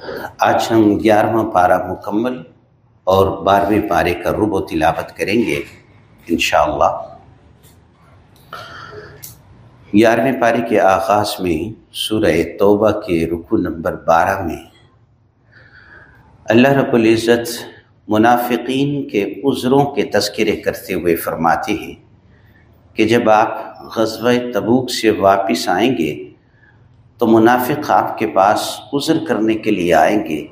آج ہم گیارہواں پارہ مکمل اور بارہویں پارے کا رب و تلاوت کریں گے، انشاءاللہ۔ گیارہویں پارے کے آغاز میں سورہ توبہ کے رکو نمبر بارہ میں اللہ رب العزت منافقین کے عذروں کے تذکرے کرتے ہوئے فرماتے ہیں کہ جب آپ غزوہ تبوک سے واپس آئیں گے تو منافق آپ کے پاس عذر کرنے کے لیے آئیں گے۔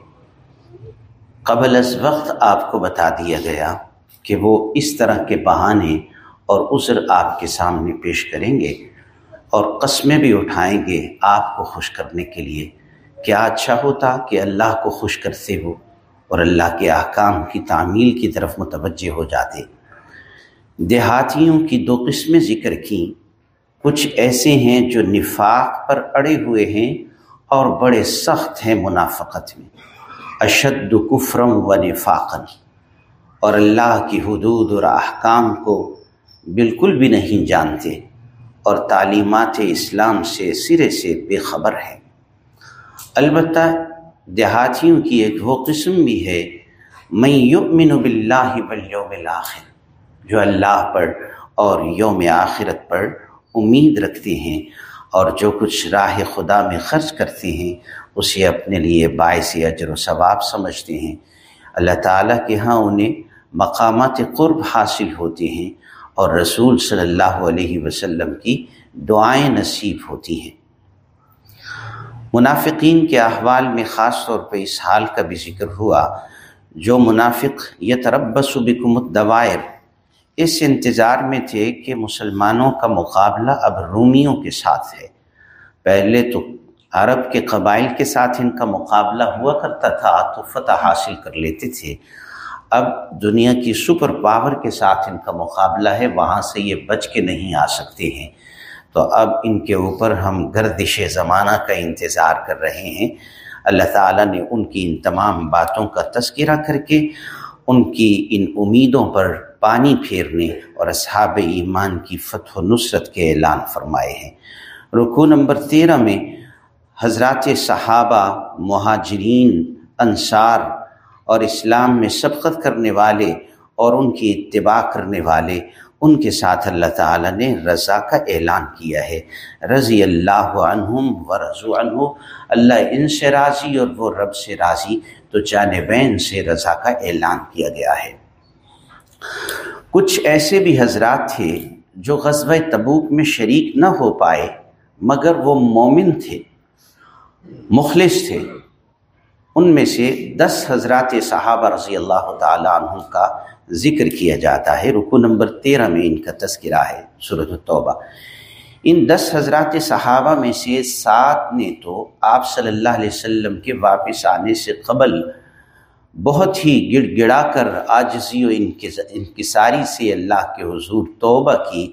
قبل از وقت آپ کو بتا دیا گیا کہ وہ اس طرح کے بہانے اور عذر آپ کے سامنے پیش کریں گے اور قسمیں بھی اٹھائیں گے آپ کو خوش کرنے کے لیے۔ کیا اچھا ہوتا کہ اللہ کو خوش کرتے ہو اور اللہ کے احکام کی تعمیل کی طرف متوجہ ہو جاتے۔ دیہاتیوں کی دو قسمیں ذکر کیں۔ کچھ ایسے ہیں جو نفاق پر اڑے ہوئے ہیں اور بڑے سخت ہیں منافقت میں۔ اشد کفرم و نفاقن۔ اور اللہ کی حدود اور احکام کو بالکل بھی نہیں جانتے اور تعلیمات اسلام سے سرے سے بے خبر ہے البتہ دیہاتیوں کی ایک وہ قسم بھی ہے میں یؤمن باللہ والیوم الاخر، جو اللہ پر اور یوم آخرت پر امید رکھتے ہیں اور جو کچھ راہ خدا میں خرچ کرتے ہیں، اسے اپنے لیے باعث اجر و ثواب سمجھتے ہیں۔ اللہ تعالیٰ کے ہاں انہیں مقامات قرب حاصل ہوتے ہیں اور رسول صلی اللہ علیہ وسلم کی دعائیں نصیب ہوتی ہیں۔ منافقین کے احوال میں خاص طور پہ اس حال کا بھی ذکر ہوا، جو منافق یتربص بکم الدوائر اس انتظار میں تھے کہ مسلمانوں کا مقابلہ اب رومیوں کے ساتھ ہے۔ پہلے تو عرب کے قبائل کے ساتھ ان کا مقابلہ ہوا کرتا تھا، تو فتح حاصل کر لیتے تھے۔ اب دنیا کی سپر پاور کے ساتھ ان کا مقابلہ ہے، وہاں سے یہ بچ کے نہیں آ سکتے ہیں۔ تو اب ان کے اوپر ہم گردش زمانہ کا انتظار کر رہے ہیں۔ اللہ تعالیٰ نے ان کی ان تمام باتوں کا تذکرہ کر کے ان کی ان امیدوں پر پانی پھیرنے اور اصحاب ایمان کی فتح و نصرت کے اعلان فرمائے ہیں۔ رکو نمبر تیرہ میں حضرات صحابہ، مہاجرین، انصار اور اسلام میں سبقت کرنے والے اور ان کی اتباع کرنے والے، ان کے ساتھ اللہ تعالیٰ نے رضا کا اعلان کیا ہے۔ رضی اللہ عنہم و رضو عنہ، اللہ ان سے راضی اور وہ رب سے راضی، تو جانبین سے رضا کا اعلان کیا گیا ہے۔ کچھ ایسے بھی حضرات تھے جو غزوہ تبوک میں شریک نہ ہو پائے، مگر وہ مومن تھے، مخلص تھے۔ ان میں سے دس حضرات صحابہ رضی اللہ تعالیٰ عنہ کا ذکر کیا جاتا ہے۔ رکو نمبر تیرہ میں ان کا تذکرہ ہے صورت التوبہ۔ ان دس حضرات صحابہ میں سے سات نے تو آپ صلی اللہ علیہ وسلم کے واپس آنے سے قبل بہت ہی گڑ گڑا کر آجزی و انکساری سے اللہ کے حضور توبہ کی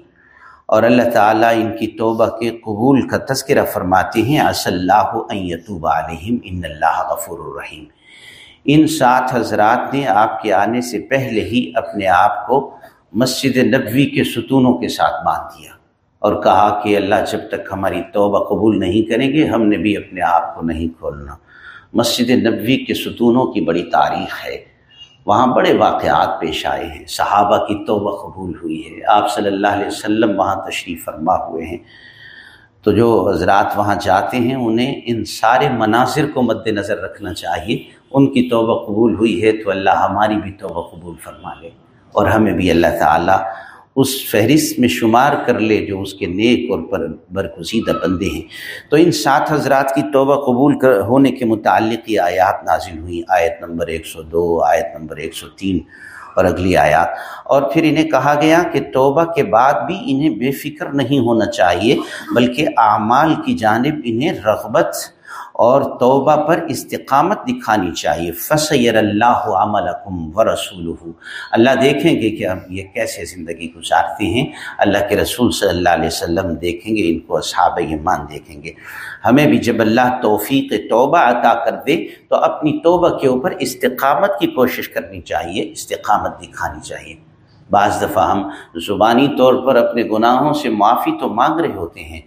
اور اللہ تعالیٰ ان کی توبہ کے قبول کا تذکرہ فرماتے ہیں اص اللہ یتوب علیہم، ان اللہ غفور الرحیم۔ ان سات حضرات نے آپ کے آنے سے پہلے ہی اپنے آپ کو مسجد نبوی کے ستونوں کے ساتھ باندھ دیا اور کہا کہ اللہ جب تک ہماری توبہ قبول نہیں کریں گے، ہم نے بھی اپنے آپ کو نہیں کھولنا۔ مسجد نبوی کے ستونوں کی بڑی تاریخ ہے۔ وہاں بڑے واقعات پیش آئے ہیں۔ صحابہ کی توبہ قبول ہوئی ہے۔ آپ صلی اللہ علیہ وسلم وہاں تشریف فرما ہوئے ہیں۔ تو جو حضرات وہاں جاتے ہیں، انہیں ان سارے مناظر کو مد نظر رکھنا چاہیے۔ ان کی توبہ قبول ہوئی ہے تو اللہ ہماری بھی توبہ قبول فرما لے اور ہمیں بھی اللہ تعالیٰ اس فہرست میں شمار کر لے جو اس کے نیک اور پر برگزیدہ بندے ہیں۔ تو ان سات حضرات کی توبہ قبول کر، ہونے کے متعلق یہ آیات نازل ہوئیں۔ آیت نمبر ایک سو دو، آیت نمبر ایک سو تین اور اگلی آیات۔ اور پھر انہیں کہا گیا کہ توبہ کے بعد بھی انہیں بے فکر نہیں ہونا چاہیے، بلکہ اعمال کی جانب انہیں رغبت اور توبہ پر استقامت دکھانی چاہیے۔ فصیر اللہ عمل و اللہ دیکھیں گے کہ ہم یہ کیسے زندگی گزارتے ہیں۔ اللہ کے رسول صلی اللہ علیہ وسلم دیکھیں گے، ان کو اصحاب ایمان دیکھیں گے۔ ہمیں بھی جب اللہ توفیق توبہ عطا کر دے، تو اپنی توبہ کے اوپر استقامت کی کوشش کرنی چاہیے، استقامت دکھانی چاہیے۔ بعض دفعہ ہم زبانی طور پر اپنے گناہوں سے معافی تو مانگ رہے ہوتے ہیں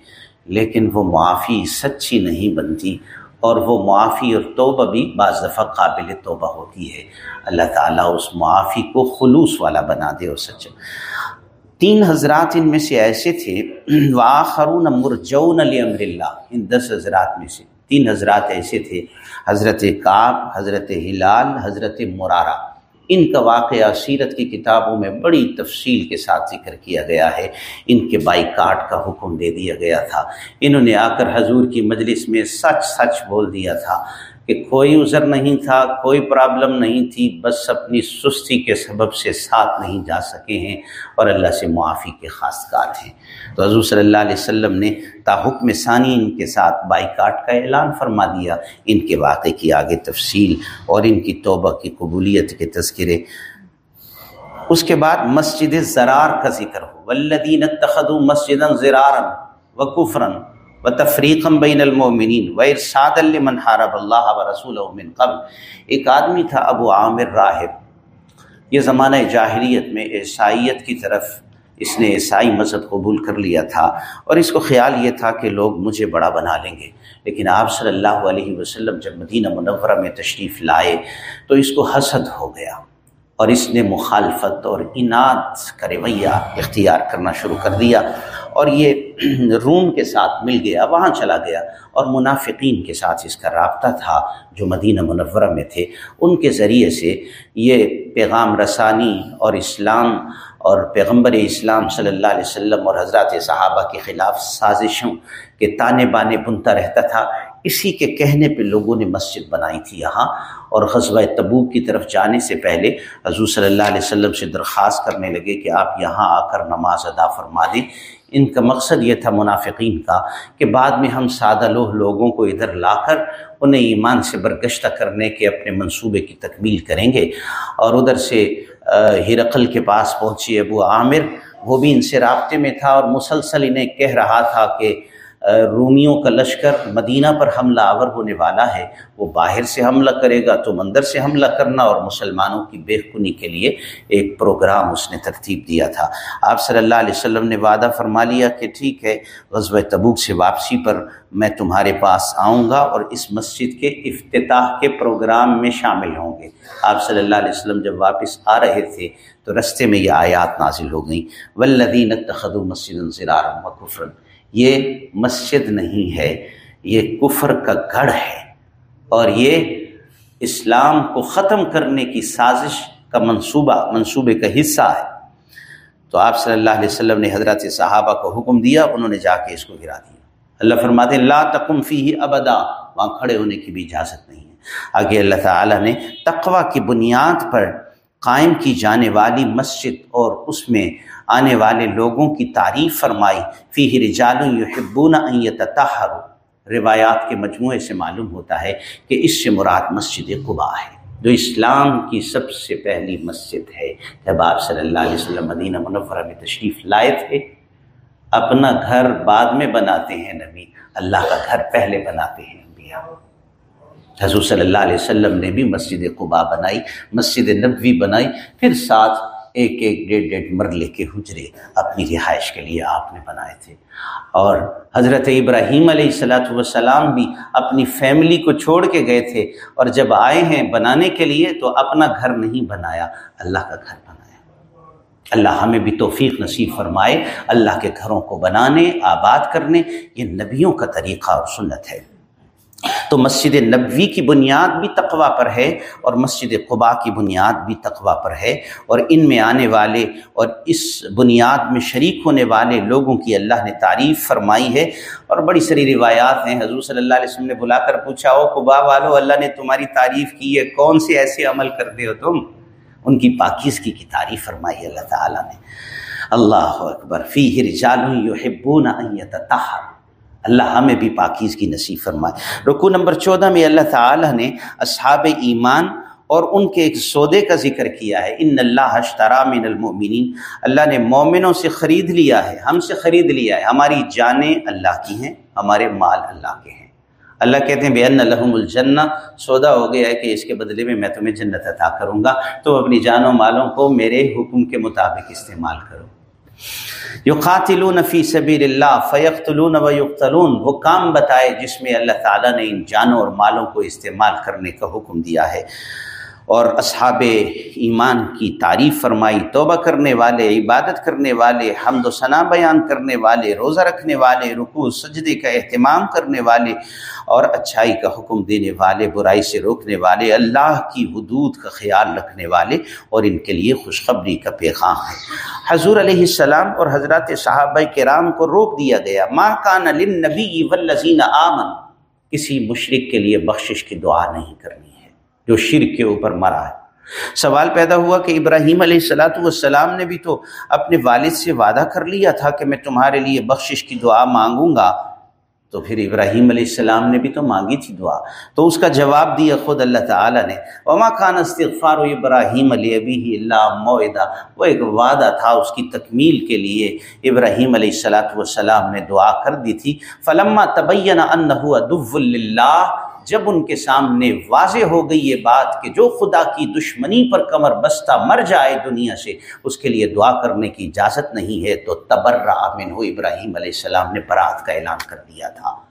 لیکن وہ معافی سچی نہیں بنتی اور وہ معافی اور توبہ بھی بعض دفعہ قابل توبہ ہوتی ہے۔ اللہ تعالیٰ اس معافی کو خلوص والا بنا دے اور سچ تین حضرات ان میں سے ایسے تھے۔ واخرون مرجون علی اللہ۔ ان دس حضرات میں سے تین حضرات ایسے تھے۔ حضرت کعب، حضرت ہلال، حضرت مرارہ۔ ان کا واقعہ سیرت کی کتابوں میں بڑی تفصیل کے ساتھ ذکر کیا گیا ہے۔ ان کے بائی کاٹ کا حکم دے دیا گیا تھا۔ انہوں نے آ کر حضور کی مجلس میں سچ سچ بول دیا تھا۔ کہ کوئی عذر نہیں تھا، کوئی پرابلم نہیں تھی، بس اپنی سستی کے سبب سے ساتھ نہیں جا سکے ہیں اور اللہ سے معافی کے خاص کار ہیں۔ تو حضور صلی اللہ علیہ وسلم نے تاحکم ثانی ان کے ساتھ بائی کاٹ کا اعلان فرما دیا۔ ان کے واقعے کی آگے تفصیل اور ان کی توبہ کی قبولیت کے تذکرے۔ اس کے بعد مسجد زرار کا ذکر ہو۔ ولدین تخد مسجد زرارن و کفرن و تفریقم بین المومنین و ارساد المن حارب اللہ و رسول من قبل۔ ایک آدمی تھا ابو عامر راہب۔ یہ زمانہ جاہریت میں عیسائیت کی طرف اس نے عیسائی مذہب قبول کر لیا تھا اور اس کو خیال یہ تھا کہ لوگ مجھے بڑا بنا لیں گے۔ لیکن آپ صلی اللہ علیہ وسلم جب مدینہ منورہ میں تشریف لائے تو اس کو حسد ہو گیا اور اس نے مخالفت اور انعد کا رویہ اختیار کرنا شروع کر دیا۔ اور یہ روم کے ساتھ مل گیا، وہاں چلا گیا اور منافقین کے ساتھ اس کا رابطہ تھا جو مدینہ منورہ میں تھے۔ ان کے ذریعے سے یہ پیغام رسانی اور اسلام اور پیغمبر اسلام صلی اللہ علیہ وسلم اور حضرات صحابہ کے خلاف سازشوں کے تانے بانے بنتا رہتا تھا۔ اسی کے کہنے پہ لوگوں نے مسجد بنائی تھی یہاں اور غزوہ تبوک کی طرف جانے سے پہلے حضور صلی اللہ علیہ وسلم سے درخواست کرنے لگے کہ آپ یہاں آ کر نماز ادا فرما دیں۔ ان کا مقصد یہ تھا منافقین کا کہ بعد میں ہم سادہ لوہ لوگوں کو ادھر لا کر انہیں ایمان سے برگشتہ کرنے کے اپنے منصوبے کی تکمیل کریں گے۔ اور ادھر سے ہرقل کے پاس پہنچی ابو عامر، وہ بھی ان سے رابطے میں تھا اور مسلسل انہیں کہہ رہا تھا کہ رومیوں کا لشکر مدینہ پر حملہ آور ہونے والا ہے، وہ باہر سے حملہ کرے گا تو مندر سے حملہ کرنا اور مسلمانوں کی بے کنی کے لیے ایک پروگرام اس نے ترتیب دیا تھا۔ آپ صلی اللہ علیہ وسلم نے وعدہ فرما لیا کہ ٹھیک ہے، غزوہ تبوک سے واپسی پر میں تمہارے پاس آؤں گا اور اس مسجد کے افتتاح کے پروگرام میں شامل ہوں گے۔ آپ صلی اللہ علیہ وسلم جب واپس آ رہے تھے تو رستے میں یہ آیات نازل ہو گئیں۔ ولدین تخدو مسجد زرارم و کفرن یہ مسجد نہیں ہے، یہ کفر کا گڑھ ہے۔ اور یہ اسلام کو ختم کرنے کی سازش کا منصوبہ، منصوبے کا حصہ ہے۔ تو آپ صلی اللہ علیہ وسلم نے حضرت صحابہ کو حکم دیا، انہوں نے جا کے اس کو گرا دیا۔ اللہ فرماتے لا تقم فی ابدا، وہاں کھڑے ہونے کی بھی اجازت نہیں ہے۔ آگے اللہ تعالیٰ نے تقوا کی بنیاد پر قائم کی جانے والی مسجد اور اس میں آنے والے لوگوں کی تعریف فرمائی فی رجال یحبون ان یتطہروا۔ روایات کے مجموعے سے معلوم ہوتا ہے کہ اس سے مراد مسجد قباء ہے، جو اسلام کی سب سے پہلی مسجد ہے۔ جب آپ صلی اللہ علیہ وسلم مدینہ منورہ میں تشریف لائے تھے، اپنا گھر بعد میں بناتے ہیں نبی، اللہ کا گھر پہلے بناتے ہیں انبیاء۔ حضور صلی اللہ علیہ وسلم نے بھی مسجد قبا بنائی، مسجد نبوی بنائی، پھر ساتھ ایک ایک ڈیڑھ ڈیڑھ مرلے کے حجرے اپنی رہائش کے لیے آپ نے بنائے تھے۔ اور حضرت ابراہیم علیہ السلاۃ والسلام بھی اپنی فیملی کو چھوڑ کے گئے تھے۔ اور جب آئے ہیں بنانے کے لیے تو اپنا گھر نہیں بنایا، اللہ کا گھر بنایا۔ اللہ ہمیں بھی توفیق نصیب فرمائے، اللہ کے گھروں کو بنانے، آباد کرنے، یہ نبیوں کا طریقہ اور سنت ہے۔ تو مسجد نبوی کی بنیاد بھی تقوا پر ہے اور مسجد قبا کی بنیاد بھی تقوا پر ہے اور ان میں آنے والے اور اس بنیاد میں شریک ہونے والے لوگوں کی اللہ نے تعریف فرمائی ہے اور بڑی ساری روایات ہیں۔ حضور صلی اللہ علیہ وسلم نے بلا کر پوچھا ہو قبا والو، اللہ نے تمہاری تعریف کی ہے، کون سے ایسے عمل کرتے ہو تم؟ ان کی پاکیزگی کی تعریف فرمائی اللہ تعالیٰ نے۔ اللہ اکبر فی رجال یحبون ان یتطہر۔ اللہ ہمیں بھی پاکیز کی نصیب فرمائے۔ رکو نمبر چودہ میں اللہ تعالیٰ نے اصحاب ایمان اور ان کے ایک سودے کا ذکر کیا ہے۔ ان اللہ اشترا من المؤمنین۔ اللہ نے مومنوں سے خرید لیا ہے۔ ہم سے خرید لیا ہے۔ ہماری جانیں اللہ کی ہیں، ہمارے مال اللہ کے ہیں۔ اللہ کہتے ہیں بے ان الحم الجنہ سودا ہو گیا ہے کہ اس کے بدلے میں میں تمہیں جنت عطا کروں گا۔ تو اپنی جان و مالوں کو میرے حکم کے مطابق استعمال کرو۔ یو فی سبیل اللہ فیقتلون و یقتلون، وہ کام بتائے جس میں اللہ تعالیٰ نے ان جانوں اور مالوں کو استعمال کرنے کا حکم دیا ہے۔ اور اصحاب ایمان کی تعریف فرمائی، توبہ کرنے والے، عبادت کرنے والے، حمد و ثنا بیان کرنے والے، روزہ رکھنے والے، رکوع، سجدے کا اہتمام کرنے والے اور اچھائی کا حکم دینے والے، برائی سے روکنے والے، اللہ کی حدود کا خیال رکھنے والے اور ان کے لیے خوشخبری کا پیغام ہے۔ حضور علیہ السلام اور حضرات صحابہ کرام کو روک دیا گیا۔ ماں کان نبی والذین آمن کسی مشرق کے لیے بخشش کی دعا نہیں کرنی۔ جو شرک کے اوپر مرا ہے۔ سوال پیدا ہوا کہ ابراہیم علیہ السلاۃ والسلام نے بھی تو اپنے والد سے وعدہ کر لیا تھا کہ میں تمہارے لیے بخشش کی دعا مانگوں گا۔ تو پھر ابراہیم علیہ السلام نے بھی تو مانگی تھی دعا۔ تو اس کا جواب دیا خود اللہ تعالیٰ نے۔ وما خان استغفار و ابراہیم علیہ ابی اللہ معدہ وہ ایک وعدہ تھا اس کی تکمیل کے لیے۔ ابراہیم علیہ السلاۃ والسلام نے دعا کر دی تھی۔ فلما تبین انہ جب ان کے سامنے واضح ہو گئی یہ بات کہ جو خدا کی دشمنی پر کمر بستہ مر جائے دنیا سے، اس کے لیے دعا کرنے کی اجازت نہیں ہے، تو تبر امن ہو ابراہیم علیہ السلام نے برات کا اعلان کر دیا تھا۔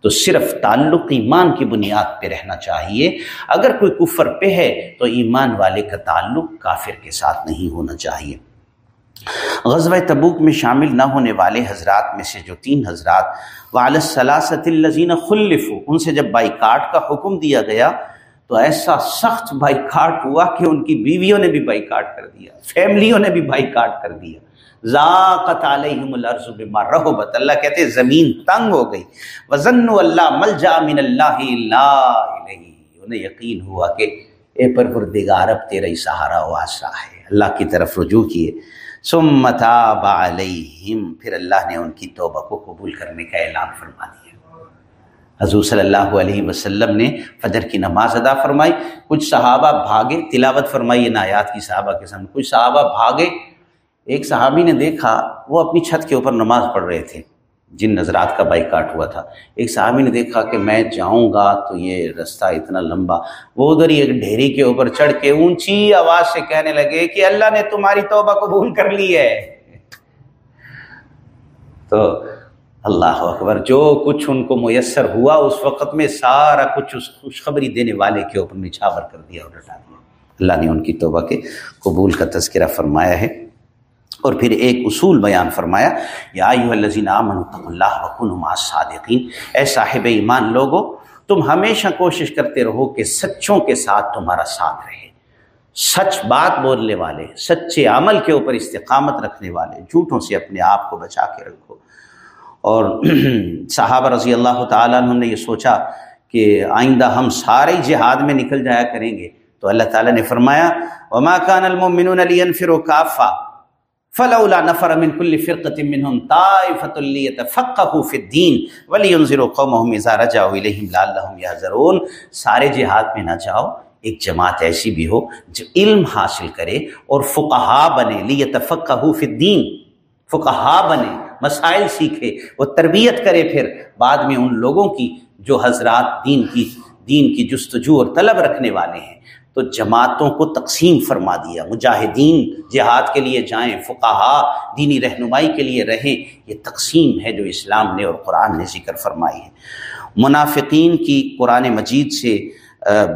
تو صرف تعلق ایمان کی بنیاد پہ رہنا چاہیے۔ اگر کوئی کفر پہ ہے، تو ایمان والے کا تعلق کافر کے ساتھ نہیں ہونا چاہیے۔ غزوہ تبوک میں شامل نہ ہونے والے حضرات میں سے جو تین حضرات والصلاست الزین خلف ان سے جب بائی کاٹ کا حکم دیا گیا، تو ایسا سخت بائی کاٹ ہوا کہ ان کی بیویوں نے بھی بائی کاٹ کر دیا، فیملیوں نے بھی بائی کاٹ کر دیا۔ ذاقت علیہم الارض بما رحبت۔ اللہ کہتے زمین تنگ ہو گئی۔ وزن اللہ ملجا من اللہ لا انہیں یقین ہوا کہ اے پروردگار، اب تیرا ہی سہارا و ہے۔ اللہ کی طرف رجوع کیے۔ سمتاب علیہم، پھر اللہ نے ان کی توبہ کو قبول کرنے کا اعلان فرما دیا۔ حضور صلی اللہ علیہ وسلم نے فجر کی نماز ادا فرمائی، کچھ صحابہ بھاگے، تلاوت فرمائی نایات کی صحابہ کے سامنے۔ کچھ صحابہ بھاگے، ایک صحابی نے دیکھا، وہ اپنی چھت کے اوپر نماز پڑھ رہے تھے۔ جن نظرات کا بائی کاٹ ہوا تھا۔ ایک صحابی نے دیکھا کہ میں جاؤں گا تو یہ رستہ اتنا لمبا۔ وہ ادھر ہی ایک ڈھیری کے اوپر چڑھ کے اونچی آواز سے کہنے لگے کہ اللہ نے تمہاری توبہ قبول کر لی ہے۔ تو اللہ اکبر، جو کچھ ان کو میسر ہوا اس وقت میں سارا کچھ اس خوشخبری دینے والے کے اوپر نچھاور کر دیا اور ڈٹا دیا۔ اللہ نے ان کی توبہ کے قبول کا تذکرہ فرمایا ہے۔ اور پھر ایک اصول بیان فرمایا، یا اللہ صادقین اے صاحب ایمان لوگو، تم ہمیشہ کوشش کرتے رہو کہ سچوں کے ساتھ تمہارا ساتھ رہے۔ سچ بات بولنے والے، سچے عمل کے اوپر استقامت رکھنے والے، جھوٹوں سے اپنے آپ کو بچا کے رکھو۔ اور صحابہ رضی اللہ تعالیٰ نے یہ سوچا کہ آئندہ ہم سارے جہاد میں نکل جایا کریں گے۔ تو اللہ تعالیٰ نے فرمایا، وما كان المؤمنون لينفروا كافة۔ فلولا نفر من كل فرقة منهم طائفة ليتفقهوا في الدين ولينذروا قومهم اذا رجعوا اليهم لعلهم يحذرون سارے جہاد میں نہ جاؤ، ایک جماعت ایسی بھی ہو جو علم حاصل کرے اور فقہا بنے لیتفقهوا في الدین۔ فقہا بنے، مسائل سیکھے وہ تربیت کرے پھر۔ بعد میں ان لوگوں کی جو حضرات دین کی دین کی جستجو اور طلب رکھنے والے ہیں۔ تو جماعتوں کو تقسیم فرما دیا۔ مجاہدین جہاد کے لیے جائیں، فقہا دینی رہنمائی کے لیے رہیں، یہ تقسیم ہے جو اسلام نے اور قرآن نے ذکر فرمائی ہے۔ منافقین کی قرآن مجید سے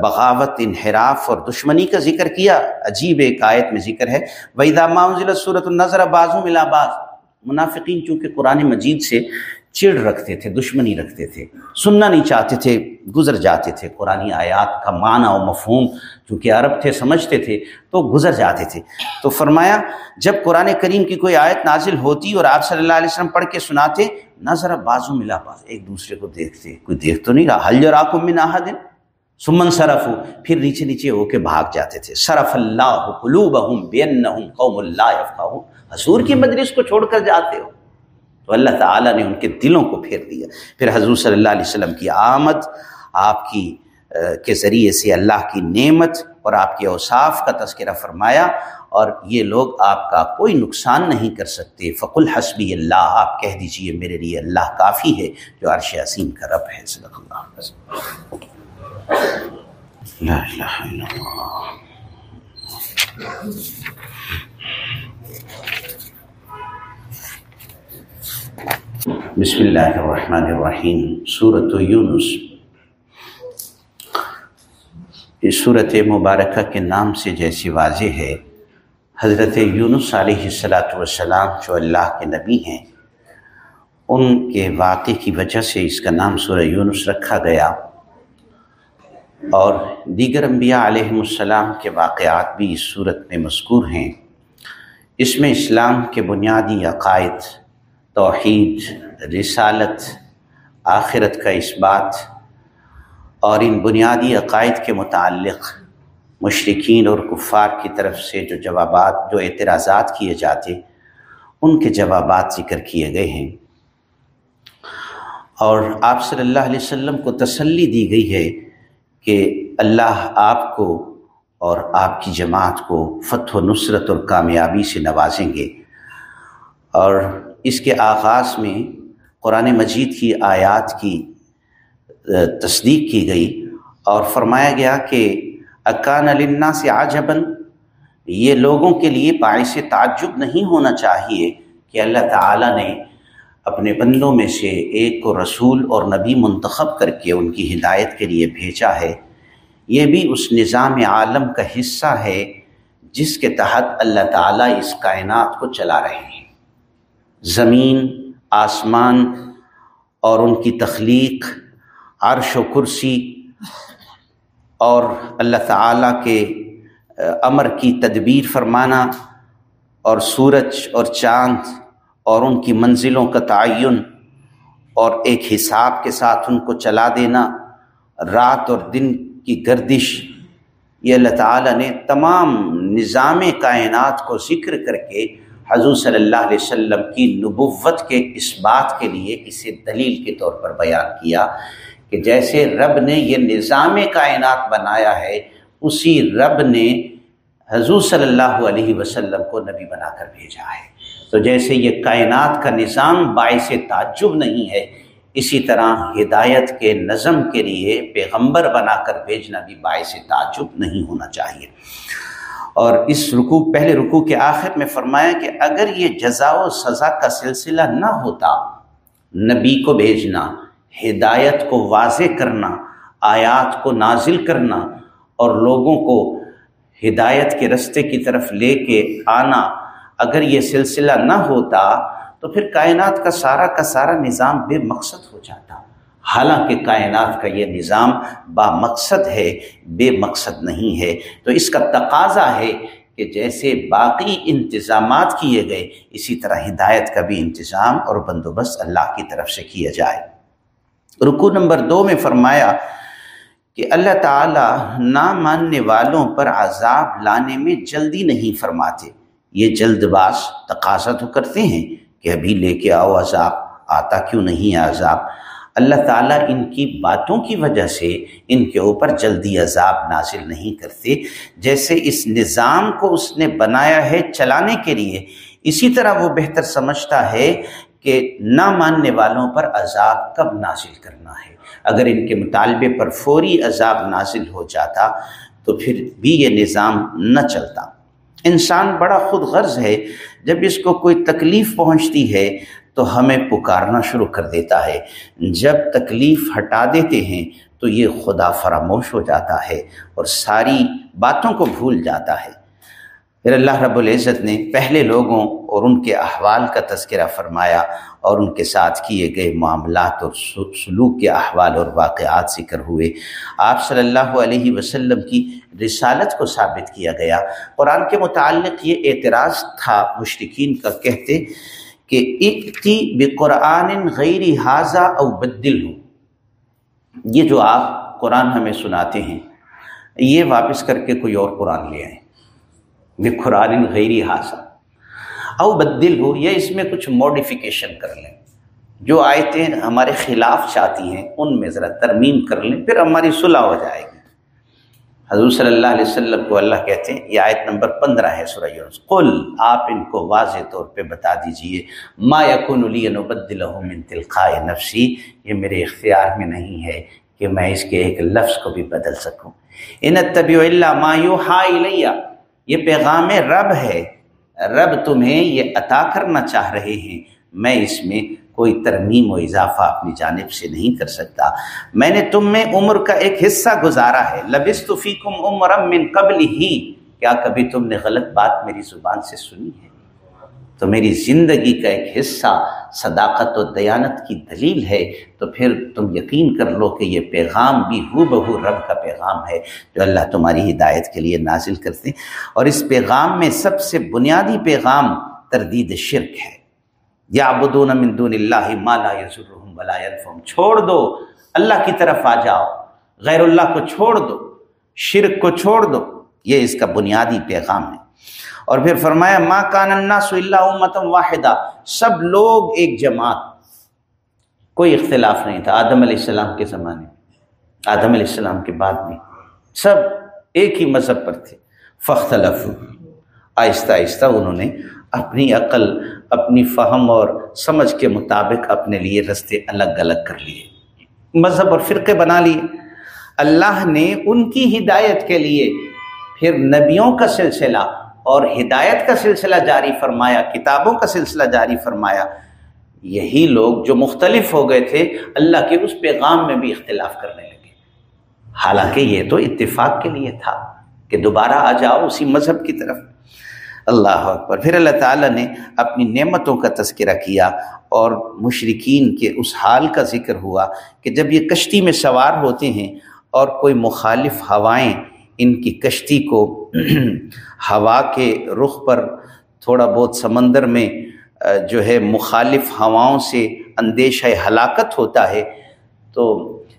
بغاوت، انحراف اور دشمنی کا ذکر کیا۔ عجیب ایک آیت میں ذکر ہے وحیدہ معذلت صورت النظر بازو ملا باز منافقین چونکہ قرآن مجید سے چڑ رکھتے تھے، دشمنی رکھتے تھے۔ سننا نہیں چاہتے تھے، گزر جاتے تھے۔ قرآن آیات کا معنی و مفہوم چونکہ عرب تھے، سمجھتے تھے، تو گزر جاتے تھے۔ تو فرمایا، جب قرآن کریم کی کوئی آیت نازل ہوتی اور آپ صلی اللہ علیہ وسلم پڑھ کے سناتے، نہ ذرا بازو ملا باز ایک دوسرے کو دیکھتے۔ کوئی دیکھ تو نہیں رہا۔ حل راکم من دن سمن صرف ہو پھر نیچے نیچے ہو کے بھاگ جاتے تھے۔ صرف اللہ قلوبہم بینہم قوم اللہ حضور کی مجلس کو چھوڑ کر جاتے ہو۔ تو اللہ تعالیٰ نے ان کے دلوں کو پھیر دیا۔ پھر حضور صلی اللہ علیہ وسلم کی آمد، آپ کی کے ذریعے سے اللہ کی نعمت اور آپ کے اوصاف کا تذکرہ فرمایا اور یہ لوگ آپ کا کوئی نقصان نہیں کر سکتے۔ فق الحسبی اللہ، آپ کہہ دیجیے میرے لیے اللہ کافی ہے، جو عرش عظیم کا رب ہے۔ صدق اللہ لا الہ الا اللہ۔ بسم اللہ الرحمن الرحیم صورت یونس اس صورت مبارکہ کے نام سے جیسی واضح ہے. حضرت یونس علیہ السلاۃ والسلام جو اللہ کے نبی ہیں، ان کے واقع کی وجہ سے اس کا نام سورہ یونس رکھا گیا۔ اور دیگر انبیاء علیہ السلام کے واقعات بھی اس صورت میں مذکور ہیں۔ اس میں اسلام کے بنیادی عقائد توحید، رسالت، آخرت کا اس بات اور ان بنیادی عقائد کے متعلق مشرقین اور کفار کی طرف سے جو جوابات، جو اعتراضات کیے جاتے، ان کے جوابات ذکر کیے گئے ہیں۔ اور آپ صلی اللہ علیہ وسلم کو تسلی دی گئی ہے کہ اللہ آپ کو اور آپ کی جماعت کو فتح و نصرت اور کامیابی سے نوازیں گے۔ اور اس کے آغاز میں قرآن مجید کی آیات کی تصدیق کی گئی اور فرمایا گیا کہ اکان علنا سے آجبن یہ لوگوں کے لیے باعث تعجب نہیں ہونا چاہیے کہ اللہ تعالیٰ نے اپنے بندوں میں سے ایک کو رسول اور نبی منتخب کر کے ان کی ہدایت کے لیے بھیجا ہے۔ یہ بھی اس نظام عالم کا حصہ ہے جس کے تحت اللہ تعالیٰ اس کائنات کو چلا رہے ہیں۔ زمین، آسمان اور ان کی تخلیق، عرش و کرسی اور اللہ تعالیٰ کے امر کی تدبیر فرمانا اور سورج اور چاند اور ان کی منزلوں کا تعین اور ایک حساب کے ساتھ ان کو چلا دینا، رات اور دن کی گردش۔ یہ اللہ تعالیٰ نے تمام نظام کائنات کو ذکر کر کے حضور صلی اللہ علیہ وسلم کی نبوت کے اس بات کے لیے اسے دلیل کے طور پر بیان کیا کہ جیسے رب نے یہ نظام کائنات بنایا ہے، اسی رب نے حضور صلی اللہ علیہ وسلم کو نبی بنا کر بھیجا ہے۔ تو جیسے یہ کائنات کا نظام باعث تعجب نہیں ہے، اسی طرح ہدایت کے نظم کے لیے پیغمبر بنا کر بھیجنا بھی باعث تعجب نہیں ہونا چاہیے۔ اور اس رکوع، پہلے رکوع کے آخر میں فرمایا کہ اگر یہ جزا و سزا کا سلسلہ نہ ہوتا، نبی کو بھیجنا، ہدایت کو واضح کرنا، آیات کو نازل کرنا اور لوگوں کو ہدایت کے رستے کی طرف لے کے آنا اگر یہ سلسلہ نہ ہوتا، تو پھر کائنات کا سارا کا سارا نظام بے مقصد ہو جاتا۔ حالانکہ کائنات کا یہ نظام با مقصد ہے، بے مقصد نہیں ہے۔ تو اس کا تقاضا ہے کہ جیسے باقی انتظامات کیے گئے، اسی طرح ہدایت کا بھی انتظام اور بندوبست اللہ کی طرف سے کیا جائے۔ رکو نمبر دو میں فرمایا کہ اللہ تعالیٰ نہ ماننے والوں پر عذاب لانے میں جلدی نہیں فرماتے۔ یہ جلد باز تقاضا تو کرتے ہیں کہ ابھی لے کے آؤ عذاب، آتا کیوں نہیں ہے عذاب؟ اللہ تعالیٰ ان کی باتوں کی وجہ سے ان کے اوپر جلدی عذاب نازل نہیں کرتے، جیسے اس نظام کو اس نے بنایا ہے چلانے کے لیے۔ اسی طرح وہ بہتر سمجھتا ہے کہ نہ ماننے والوں پر عذاب کب نازل کرنا ہے۔ اگر ان کے مطالبے پر فوری عذاب نازل ہو جاتا تو پھر بھی یہ نظام نہ چلتا۔ انسان بڑا خود غرض ہے، جب اس کو کوئی تکلیف پہنچتی ہے تو ہمیں پکارنا شروع کر دیتا ہے۔ جب تکلیف ہٹا دیتے ہیں تو یہ خدا فراموش ہو جاتا ہے اور ساری باتوں کو بھول جاتا ہے۔ پھر اللہ رب العزت نے پہلے لوگوں اور ان کے احوال کا تذکرہ فرمایا اور ان کے ساتھ کیے گئے معاملات اور سلوک کے احوال اور واقعات ذکر ہوئے۔ آپ صلی اللہ علیہ وسلم کی رسالت کو ثابت کیا گیا۔ قرآن کے متعلق یہ اعتراض تھا مشرقین کا کہتے کہ اکتی بقرآن غیر حاضہ او بدل ہو یہ جو آپ قرآن ہمیں سناتے ہیں، یہ واپس کر کے کوئی اور قرآن لے آئیں۔ بے قرآن غیر حاضہ۔ او بدل ہو یا اس میں کچھ موڈیفیکیشن کر لیں۔ جو آیتیں ہمارے خلاف چاہتی ہیں، ان میں ذرا ترمیم کر لیں، پھر ہماری صلح ہو جائے گی۔ حضور صلی اللہ علیہ وسلم کو اللہ کہتے ہیں، یہ آیت نمبر پندرہ ہے سورہ یونس۔ قل، آپ ان کو واضح طور پہ بتا دیجیے، ما یکن لی نبدلہ من تلقاء نفسی، یہ میرے اختیار میں نہیں ہے کہ میں اس کے ایک لفظ کو بھی بدل سکوں۔ ان اتبع اللہ ما یوحا الیہ، یہ پیغام رب ہے۔ رب تمہیں یہ عطا کرنا چاہ رہے ہیں۔ میں اس میں کوئی ترمیم و اضافہ اپنی جانب سے نہیں کر سکتا۔ میں نے تم میں عمر کا ایک حصہ گزارا ہے۔ لبست فیکم عمرم من قبل ہی کیا کبھی تم نے غلط بات میری زبان سے سنی ہے؟ تو میری زندگی کا ایک حصہ صداقت و دیانت کی دلیل ہے۔ تو پھر تم یقین کر لو کہ یہ پیغام بھی ہو بہو رب کا پیغام ہے جو اللہ تمہاری ہدایت کے لیے نازل کرتے ہیں۔ اور اس پیغام میں سب سے بنیادی پیغام تردید شرک ہے۔ یا بدون من دون اللہ مالا یسرحم ولا ينفعهم چھوڑ دو، اللہ کی طرف آ جاؤ۔ غیر اللہ کو چھوڑ دو، شرک کو چھوڑ دو۔ یہ اس کا بنیادی پیغام ہے۔ اور پھر فرمایا، ما کان الناس الا امه واحدہ۔ سب لوگ ایک جماعت۔ کوئی اختلاف نہیں تھا، آدم علیہ السلام کے زمانے آدم علیہ السلام کے بعد بھی سب ایک ہی مذہب پر تھے۔ فختلف آہستہ آہستہ انہوں نے اپنی عقل، اپنی فہم اور سمجھ کے مطابق اپنے لیے رستے الگ الگ کر لیے۔ مذہب اور فرقے بنا لیے۔ اللہ نے ان کی ہدایت کے لیے پھر نبیوں کا سلسلہ اور ہدایت کا سلسلہ جاری فرمایا، کتابوں کا سلسلہ جاری فرمایا۔ یہی لوگ جو مختلف ہو گئے تھے، اللہ کے اس پیغام میں بھی اختلاف کرنے لگے۔ حالانکہ یہ تو اتفاق کے لیے تھا کہ دوبارہ آ جاؤ اسی مذہب کی طرف۔ اللہ اکبر۔ پھر اللہ تعالیٰ نے اپنی نعمتوں کا تذکرہ کیا اور مشرقین کے اس حال کا ذکر ہوا کہ جب یہ کشتی میں سوار ہوتے ہیں اور کوئی مخالف ہوائیں ان کی کشتی کو ہوا کے رخ پر تھوڑا بہت سمندر میں جو ہے مخالف ہواؤں سے اندیشہ ہلاکت ہوتا ہے تو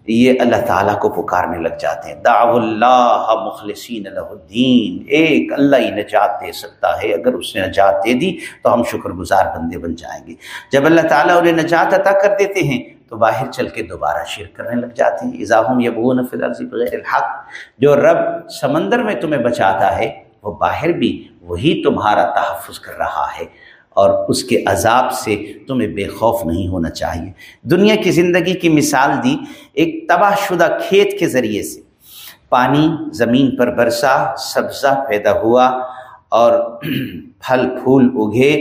یہ اللہ تعالیٰ کو پکارنے لگ جاتے ہیں۔ دعو اللہ مخلصین اللہ الدین۔ ایک اللہ ہی نجات دے سکتا ہے۔ اگر اس نے نجات دے دی تو ہم شکر گزار بندے بن جائیں گے۔ جب اللہ تعالیٰ انہیں نجات عطا کر دیتے ہیں تو باہر چل کے دوبارہ شرک کرنے لگ جاتے ہیں۔ اضاحم یبون فی الارض بغیر الحق، جو رب سمندر میں تمہیں بچاتا ہے، وہ باہر بھی وہی تمہارا تحفظ کر رہا ہے۔ اور اس کے عذاب سے تمہیں بے خوف نہیں ہونا چاہیے۔ دنیا کی زندگی کی مثال دی ایک تباہ شدہ کھیت کے ذریعے سے۔ پانی زمین پر برسا، سبزہ پیدا ہوا اور پھل، پھول اگے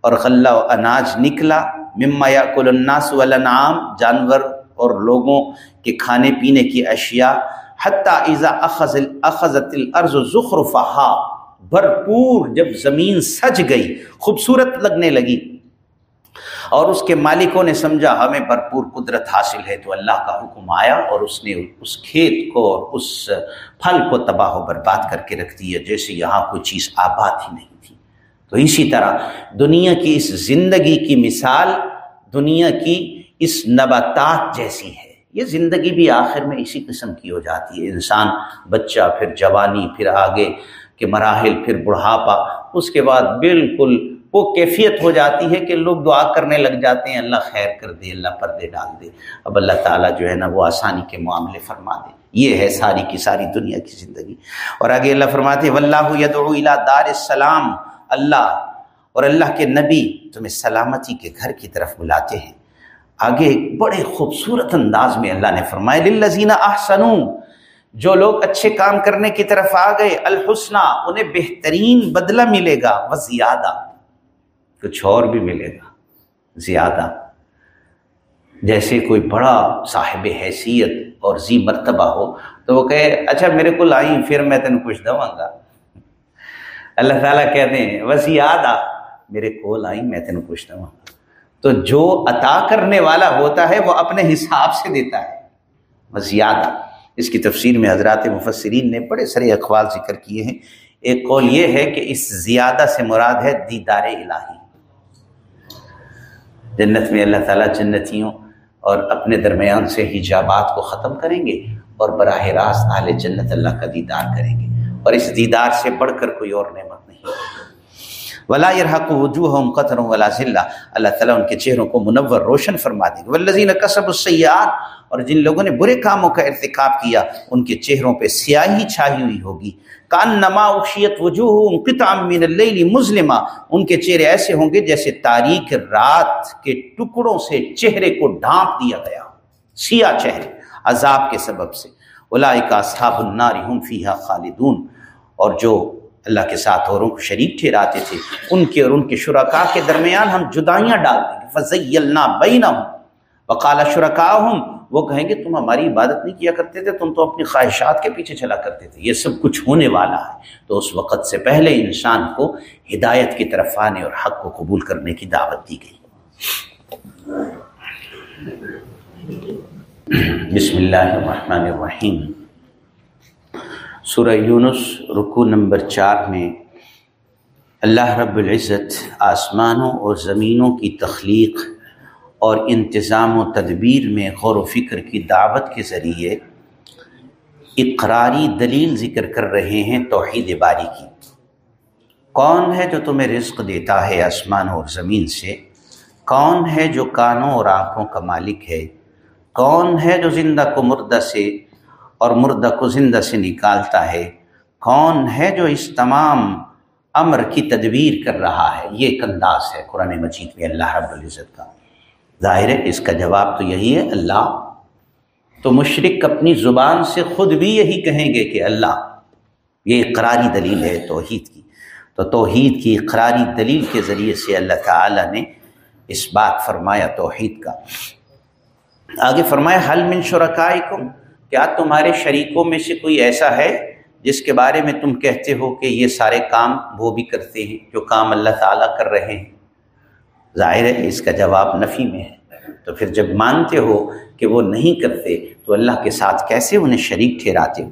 اور غلہ و اناج نکلا۔ مما یا کل الناس والانعام، جانور اور لوگوں کے کھانے پینے کی اشیاء۔ حتیٰ ایزا اخذ اخذت الارض زخرفہا۔ بھرپور جب زمین سج گئی، خوبصورت لگنے لگی۔ اور اس کے مالکوں نے سمجھا، ہمیں بھرپور قدرت حاصل ہے۔ تو اللہ کا حکم آیا اور اس نے اس کھیت کو اور اس پھل کو تباہ و برباد کر کے رکھ دیا، جیسے یہاں کوئی چیز آباد ہی نہیں تھی۔ تو اسی طرح دنیا کی اس زندگی کی مثال دنیا کی اس نباتات جیسی ہے۔ یہ زندگی بھی آخر میں اسی قسم کی ہو جاتی ہے۔ انسان، بچہ، پھر جوانی، پھر آگے۔ کہ مراحل پھر بڑھاپا۔ اس کے بعد بالکل وہ کیفیت ہو جاتی ہے کہ لوگ دعا کرنے لگ جاتے ہیں، اللہ خیر کر دے، اللہ پردے ڈال دے۔ اب اللہ تعالیٰ جو ہے نا وہ آسانی کے معاملے فرما دے۔ یہ ہے ساری کی ساری دنیا کی زندگی۔ اور آگے اللہ فرماتے واللہ یدعو الى دار السلام اللہ اور اللہ کے نبی تمہیں سلامتی کے گھر کی طرف بلاتے ہیں۔ آگے بڑے خوبصورت انداز میں اللہ نے فرمایا، للذین احسنوا جو لوگ اچھے کام کرنے کی طرف آ گئے، الحسنہ، انہیں بہترین بدلہ ملے گا، وہ زیادہ۔ کچھ اور بھی ملے گا، زیادہ۔ جیسے کوئی بڑا صاحب حیثیت اور زی مرتبہ ہو، تو وہ کہے اچھا میرے کو لائی پھر میں تین کچھ دوں گا۔ اللہ تعالیٰ کہتے ہیں، وہ زیادہ، میرے کو لائی میں تین کچھ دوں گا۔ تو جو عطا کرنے والا ہوتا ہے، وہ اپنے حساب سے دیتا ہے، وہ زیادہ۔ اس کی تفسیر میں حضرات مفسرین نے بڑے سارے اقوال ذکر کیے ہیں۔ ایک قول یہ ہے کہ اس زیادہ سے مراد ہے دیدار الہی۔ جنت میں اللہ تعالیٰ جنتیوں اور اپنے درمیان سے حجابات کو ختم کریں گے اور براہ راست اہل جنت اللہ کا دیدار کریں گے۔ اور اس دیدار سے بڑھ کر کوئی اور نعمت نہیں ولا يرحق وجوههم قطر ولا ذلہ اللہ تعالیٰ ان کے چہروں کو منور روشن فرما دیں گے والذین کسبوا السیئات اور جن لوگوں نے برے کاموں کا ارتکاب کیا، ان کے چہروں پہ سیاہی چھائی ہوئی ہوگی۔ کان نما اخشیت وجوہ قطع من اللیل مظلمہ۔ ان کے چہرے ایسے ہوں گے جیسے تاریخ رات کے ٹکڑوں سے چہرے کو ڈھانپ دیا گیا۔ سیاہ چہرے، عذاب کے سبب سے۔ اولئک اصحاب النار هم فیہا خالدون۔ اور جو اللہ کے ساتھ اوروں کو شریک ٹھہراتے تھے، ان کے اور ان کے شرکا کے درمیان ہم جدائیاں ڈال دیں گے۔ فضی اللہ وقال شرکا وہ کہیں گے، تم ہماری عبادت نہیں کیا کرتے تھے، تم تو اپنی خواہشات کے پیچھے چلا کرتے تھے، یہ سب کچھ ہونے والا ہے۔ تو اس وقت سے پہلے انسان کو ہدایت کی طرف آنے اور حق کو قبول کرنے کی دعوت دی گئی۔ بسم اللہ الرحمن الرحیم۔ سورہ یونس رکو نمبر چار میں، اللہ رب العزت آسمانوں اور زمینوں کی تخلیق اور انتظام و تدبیر میں غور و فکر کی دعوت کے ذریعے اقراری دلیل ذکر کر رہے ہیں توحید باری کی۔ کون ہے جو تمہیں رزق دیتا ہے آسمان اور زمین سے؟ کون ہے جو کانوں اور آنکھوں کا مالک ہے؟ کون ہے جو زندہ کو مردہ سے اور مردہ کو زندہ سے نکالتا ہے؟ کون ہے جو اس تمام امر کی تدبیر کر رہا ہے؟ یہ ایک انداز ہے قرآن مجید میں اللہ رب العزت کا۔ ظاہر ہے، اس کا جواب تو یہی ہے، اللہ۔ تو مشرق اپنی زبان سے خود بھی یہی کہیں گے کہ اللہ۔ یہ اقراری دلیل ہے توحید کی۔ تو توحید کی اقراری دلیل کے ذریعے سے اللہ تعالیٰ نے اس بات فرمایا توحید کا۔ آگے فرمایا حل من شرکائکم؟ کیا تمہارے شریکوں میں سے کوئی ایسا ہے جس کے بارے میں تم کہتے ہو کہ یہ سارے کام وہ بھی کرتے ہیں، جو کام اللہ تعالیٰ کر رہے ہیں؟ ظاہر ہے اس کا جواب نفی میں ہے۔ تو پھر جب مانتے ہو کہ وہ نہیں کرتے، تو اللہ کے ساتھ کیسے انہیں شریک ٹھہراتے ہو؟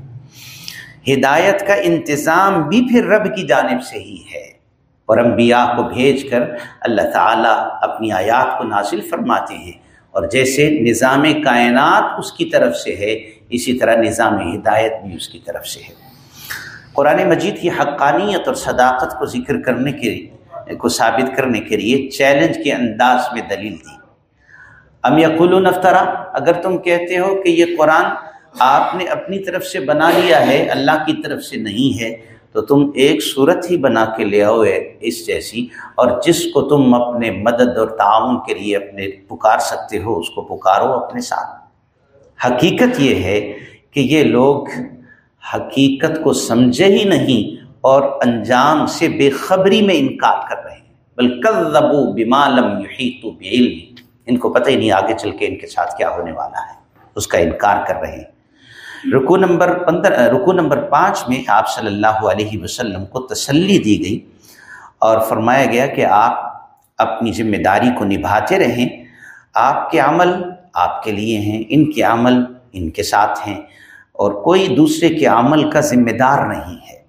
ہدایت کا انتظام بھی پھر رب کی جانب سے ہی ہے۔ اور انبیاء کو بھیج کر اللہ تعالیٰ اپنی آیات کو نازل فرماتے ہیں۔ اور جیسے نظام کائنات اس کی طرف سے ہے، اسی طرح نظام ہدایت بھی اس کی طرف سے ہے۔ قرآن مجید کی حقانیت اور صداقت کو ذکر کرنے کے کو ثابت کرنے کے لیے چیلنج کے انداز میں دلیل دی۔ ام یقول نفترا اگر تم کہتے ہو کہ یہ قرآن آپ نے اپنی طرف سے بنا لیا ہے، اللہ کی طرف سے نہیں ہے، تو تم ایک صورت ہی بنا کے لے آؤ اس جیسی، اور جس کو تم اپنے مدد اور تعاون کے لیے اپنے پکار سکتے ہو، اس کو پکارو اپنے ساتھ۔ حقیقت یہ ہے کہ یہ لوگ حقیقت کو سمجھے ہی نہیں اور انجام سے بے خبری میں انکار کر رہے ہیں۔ بلکہ بمالم یحیطو بعلم۔ ان کو پتہ ہی نہیں آگے چل کے ان کے ساتھ کیا ہونے والا ہے۔ اس کا انکار کر رہے ہیں۔ رکو نمبر پندرہ رکو نمبر پانچ میں آپ صلی اللہ علیہ وسلم کو تسلی دی گئی اور فرمایا گیا کہ آپ اپنی ذمہ داری کو نبھاتے رہیں۔ آپ کے عمل آپ کے لیے ہیں، ان کے عمل ان کے ساتھ ہیں اور کوئی دوسرے کے عمل کا ذمہ دار نہیں ہے۔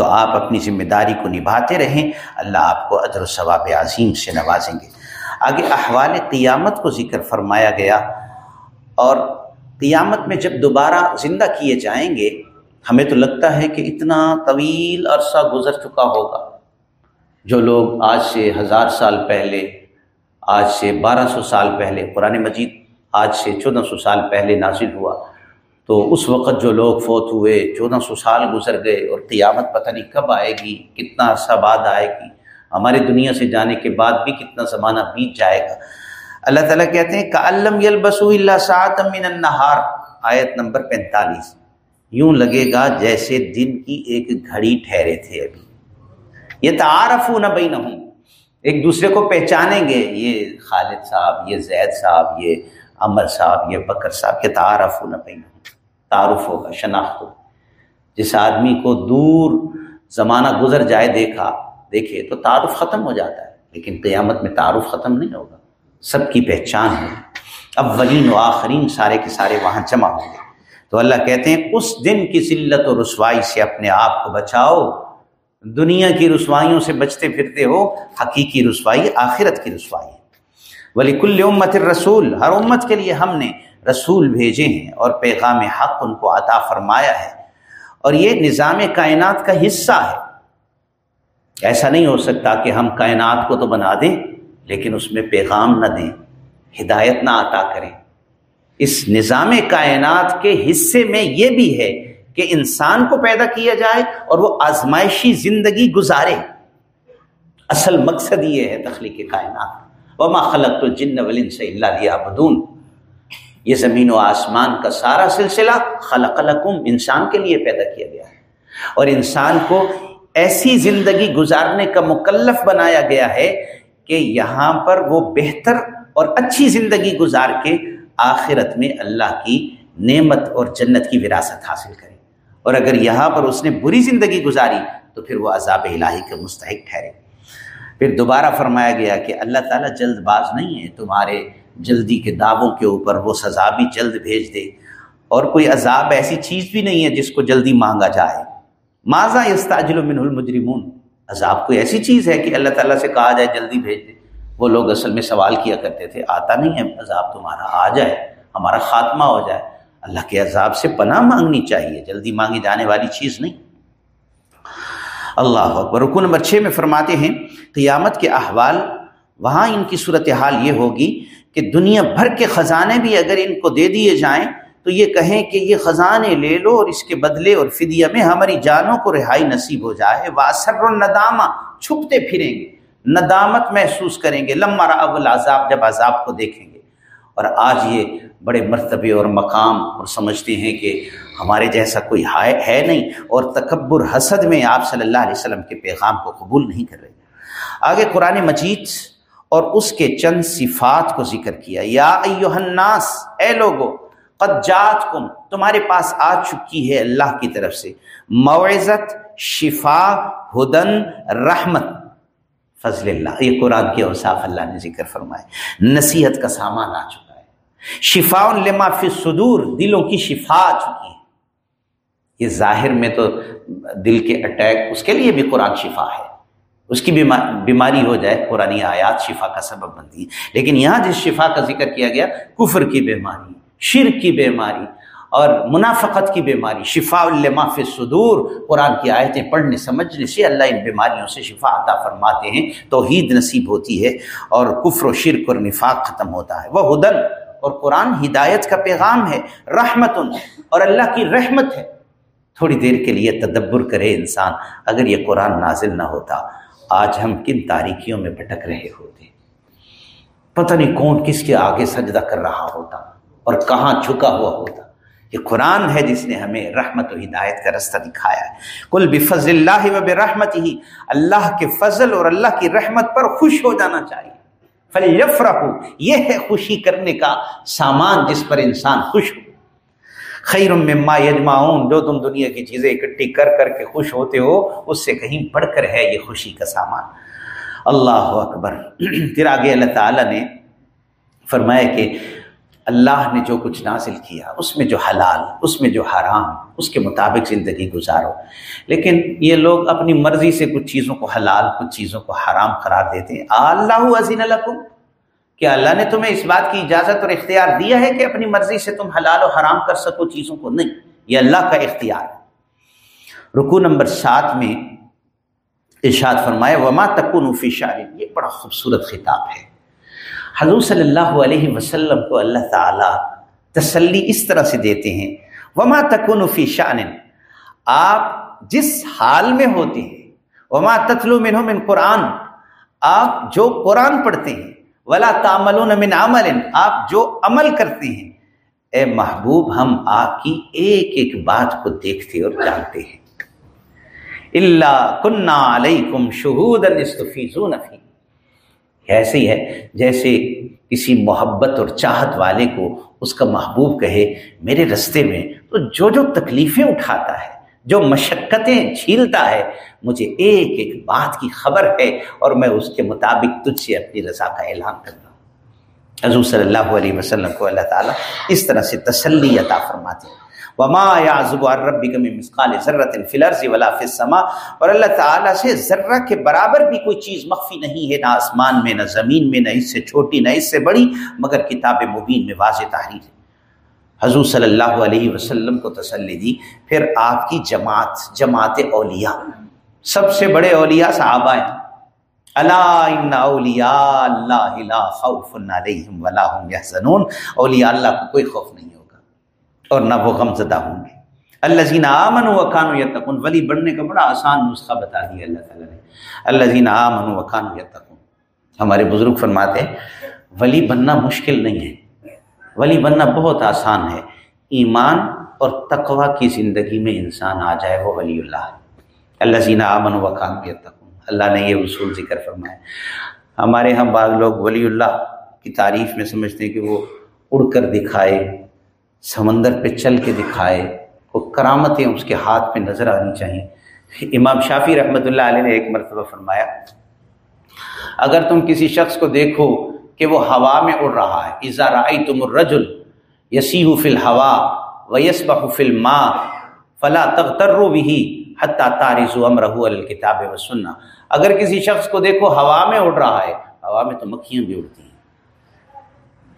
تو آپ اپنی ذمہ داری کو نبھاتے رہیں، اللہ آپ کو ادر و ثواب عظیم سے نوازیں گے۔ آگے احوال قیامت کو ذکر فرمایا گیا اور قیامت میں جب دوبارہ زندہ کیے جائیں گے، ہمیں تو لگتا ہے کہ اتنا طویل عرصہ گزر چکا ہوگا۔ جو لوگ آج سے ہزار سال پہلے، آج سے بارہ سو سال پہلے، قرآن مجید آج سے چودہ سو سال پہلے نازل ہوا تو اس وقت جو لوگ فوت ہوئے چودہ سو سال گزر گئے اور قیامت پتہ نہیں کب آئے گی، کتنا عرصہ بعد آئے گی، ہمارے دنیا سے جانے کے بعد بھی کتنا زمانہ بیت جائے گا۔ اللہ تعالیٰ کہتے ہیں کالم یلبسو اللہ سات من النہار آیت نمبر پینتالیس۔ یوں لگے گا جیسے دن کی ایک گھڑی ٹھہرے تھے ابھی۔ یہ تعارف نہ بین ہوں ایک دوسرے کو پہچانیں گے، یہ خالد صاحب، یہ زید صاحب، یہ عمر صاحب، یہ بکر صاحب یہ تعارف نہ بین ہوں تعارف ہوگا، شناخت ہوگا۔ جس آدمی کو دور زمانہ گزر جائے دیکھا، دیکھے تو تعارف ختم ہو جاتا ہے، لیکن قیامت میں تعارف ختم نہیں ہوگا۔ سب کی پہچان ہے اولین و آخرین سارے کے سارے وہاں جمع ہوں گے۔ تو اللہ کہتے ہیں، اس دن کی ذلت و رسوائی سے اپنے آپ کو بچاؤ۔ دنیا کی رسوائیوں سے بچتے پھرتے ہو، حقیقی رسوائی آخرت کی رسوائی ولی کل امت رسول ہر امت کے لیے ہم نے رسول بھیجے ہیں اور پیغام حق ان کو عطا فرمایا ہے۔ اور یہ نظام کائنات کا حصہ ہے۔ ایسا نہیں ہو سکتا کہ ہم کائنات کو تو بنا دیں، لیکن اس میں پیغام نہ دیں، ہدایت نہ عطا کریں۔ اس نظام کائنات کے حصے میں یہ بھی ہے کہ انسان کو پیدا کیا جائے اور وہ آزمائشی زندگی گزارے۔ اصل مقصد یہ ہے تخلیق کائنات۔ وما خلق تو جن ولن سے اللہ دیا بدون یہ زمین و آسمان کا سارا سلسلہ خلق لکم، انسان کے لیے پیدا کیا گیا ہے۔ اور انسان کو ایسی زندگی گزارنے کا مکلف بنایا گیا ہے کہ یہاں پر وہ بہتر اور اچھی زندگی گزار کے آخرت میں اللہ کی نعمت اور جنت کی وراثت حاصل کرے۔ اور اگر یہاں پر اس نے بری زندگی گزاری تو پھر وہ عذاب الہی کے مستحق ٹھہرے۔ پھر دوبارہ فرمایا گیا کہ اللہ تعالیٰ جلد باز نہیں ہے، تمہارے جلدی کے دعووں کے اوپر وہ سزا بھی جلد بھیج دے۔ اور کوئی عذاب ایسی چیز بھی نہیں ہے جس کو جلدی مانگا جائے۔ ماضا استاجل من المجرمون؟ عذاب کوئی ایسی چیز ہے کہ اللہ تعالیٰ سے کہا جائے جلدی بھیج دے۔ وہ لوگ اصل میں سوال کیا کرتے تھے، آتا نہیں ہے عذاب تمہارا آ جائے، ہمارا خاتمہ ہو جائے۔ اللہ کے عذاب سے پناہ مانگنی چاہیے، جلدی مانگی جانے والی چیز نہیں۔ اللہ اکبر۔ رکو نمبر چھ میں فرماتے ہیں، قیامت کے احوال، وہاں ان کی صورتحال یہ ہوگی کہ دنیا بھر کے خزانے بھی اگر ان کو دے دیے جائیں تو یہ کہیں کہ یہ خزانے لے لو اور اس کے بدلے اور فدیہ میں ہماری جانوں کو رہائی نصیب ہو جائے۔ واسر الندامہ، چھپتے پھریں گے۔ ندامت محسوس کریں گے۔ لمبا اب العذاب، جب عذاب کو دیکھیں گے۔ اور آج یہ بڑے مرتبے اور مقام اور سمجھتے ہیں کہ ہمارے جیسا کوئی ہے نہیں اور تکبر حسد میں آپ صلی اللہ علیہ وسلم کے پیغام کو قبول نہیں کر رہے۔ آگے قرآن مجید اور اس کے چند صفات کو ذکر کیا۔ یا الناس، اے لوگو، قد جات کم تمہارے پاس آ چکی ہے اللہ کی طرف سے۔ معزت شفا، ہدن، رحمت۔ فضل اللہ، یہ قرآن کے اوصاف اللہ نے ذکر فرمائے نصیحت کا سامان آ چکا ہے۔ شفا لما فی صدور، دلوں کی شفا آ چکی ہے۔ یہ ظاہر میں تو دل کے اٹیک، اس کے لیے بھی قرآن شفا ہے۔ اس کی بیماری ہو جائے قرآن آیات شفا کا سبب بنتی ہے لیکن یہاں جس شفا کا ذکر کیا گیا، کفر کی بیماری، شرک کی بیماری اور منافقت کی بیماری شفا فی صدور قرآن کی آیتیں پڑھنے، سمجھنے سے اللہ ان بیماریوں سے شفا عطا فرماتے ہیں، توحید نصیب ہوتی ہے اور کفر و شرک اور نفاق ختم ہوتا ہے۔ وہ ہدن اور قرآن ہدایت کا پیغام ہے رحمت اور اللہ کی رحمت ہے۔ تھوڑی دیر کے لیے تدبر کرے انسان، اگر یہ قرآن نازل نہ ہوتا۔ آج ہم کن تاریکیوں میں بھٹک رہے ہوتے پتہ نہیں کون کس کے آگے سجدہ کر رہا ہوتا اور کہاں جھکا ہوا ہوتا۔ یہ قرآن ہے جس نے ہمیں رحمت و ہدایت کا رستہ دکھایا ہے۔ کل بفض اللہ و برحمت ہی اللہ کے فضل اور اللہ کی رحمت پر خوش ہو جانا چاہیے۔ فلیف یہ ہے خوشی کرنے کا سامان جس پر انسان خوش ہو۔ خیر مما یجمعون، جو تم دنیا کی چیزیں اکٹھی کر کر کے خوش ہوتے ہو، اس سے کہیں بڑھ کر ہے یہ خوشی کا سامان۔ اللہ اکبر۔ پھر آگے اللہ تعالیٰ نے فرمایا کہ اللہ نے جو کچھ نازل کیا، اس میں جو حلال، اس میں جو حرام، اس کے مطابق زندگی گزارو۔ لیکن یہ لوگ اپنی مرضی سے کچھ چیزوں کو حلال، کچھ چیزوں کو حرام قرار دیتے ہیں۔ اللہ عظین الکم کیا اللہ نے تمہیں اس بات کی اجازت اور اختیار دیا ہے کہ اپنی مرضی سے تم حلال و حرام کر سکو چیزوں کو۔ نہیں، یہ اللہ کا اختیار ہے۔ رکو نمبر سات میں ارشاد فرمائے وما تکن فی شار یہ بڑا خوبصورت خطاب ہے۔ حضور صلی اللہ علیہ وسلم کو اللہ تعالیٰ تسلی اس طرح سے دیتے ہیں، وما تکن فی شان آپ جس حال میں ہوتے ہیں، وما تتلو منہ من قرآن۔ آپ جو قرآن پڑھتے ہیں ولا تامل من عمل۔ آپ جو عمل کرتے ہیں، اے محبوب، ہم آپ کی ایک ایک بات کو دیکھتے اور جانتے ہیں۔ اللہ کنہ علیکم شہود استفیزون فی ایسے ہی ہے، جیسے کسی محبت اور چاہت والے کو اس کا محبوب کہے، میرے رستے میں تو جو جو تکلیفیں اٹھاتا ہے۔ جو مشقتیں چھیلتا ہے، مجھے ایک ایک بات کی خبر ہے اور میں اس کے مطابق تجھ سے اپنی رضا کا اعلان کرتا ہوں۔ حضور صلی اللہ علیہ وسلم کو اللہ تعالیٰ اس طرح سے تسلی عطا فرماتے ہیں۔ وما یعزب ربی کم مسقال ذرت الفلرز ولا فی السماء اور اللہ تعالیٰ سے ذرہ کے برابر بھی کوئی چیز مخفی نہیں ہے، نہ آسمان میں، نہ زمین میں، نہ اس سے چھوٹی، نہ اس سے بڑی، مگر کتاب مبین میں واضح تحریر ہے۔ حضور صلی اللہ علیہ وسلم کو تسلی دی۔ پھر آپ کی جماعت جماعت اولیاء۔ سب سے بڑے اولیاء صحابہ ہیں۔ اللہ اولیاء اللہ لا خوف علیہم ولا هم يحزنون اولیاء اللہ کو کوئی خوف نہیں ہوگا اور نہ وہ غم زدہ ہوں گے۔ اللہ زین آمن و یتقون۔ ولی بننے کا بڑا آسان نسخہ بتا دیا اللہ تعالیٰ نے۔ اللہ زین آمن و یتقون۔ ہمارے بزرگ فرماتے ہیں، ولی بننا مشکل نہیں ہے۔ ولی بننا بہت آسان ہے۔ ایمان اور تقوا کی زندگی میں انسان آ جائے وہ ولی اللہ۔ ہے اللہ زینہ آمن و خان کے اللہ نے یہ اصول ذکر فرمایا۔ ہمارے ہم بعض لوگ ولی اللہ کی تعریف میں سمجھتے ہیں کہ وہ اڑ کر دکھائے، سمندر پہ چل کے دکھائے، وہ کرامتیں اس کے ہاتھ پہ نظر آنی چاہیے۔ امام شافی رحمۃ اللہ علیہ نے ایک مرتبہ فرمایا، اگر تم کسی شخص کو دیکھو کہ وہ ہوا میں اڑ رہا ہے۔ اظہار آئی تم الرجل یسیح فل ہوا و یس فل ماں فلاں تختر بھی حتیٰ تارث امر الکتاب و سننا اگر کسی شخص کو دیکھو ہوا میں اڑ رہا ہے، ہوا میں تو مکھیاں بھی اڑتی ہیں۔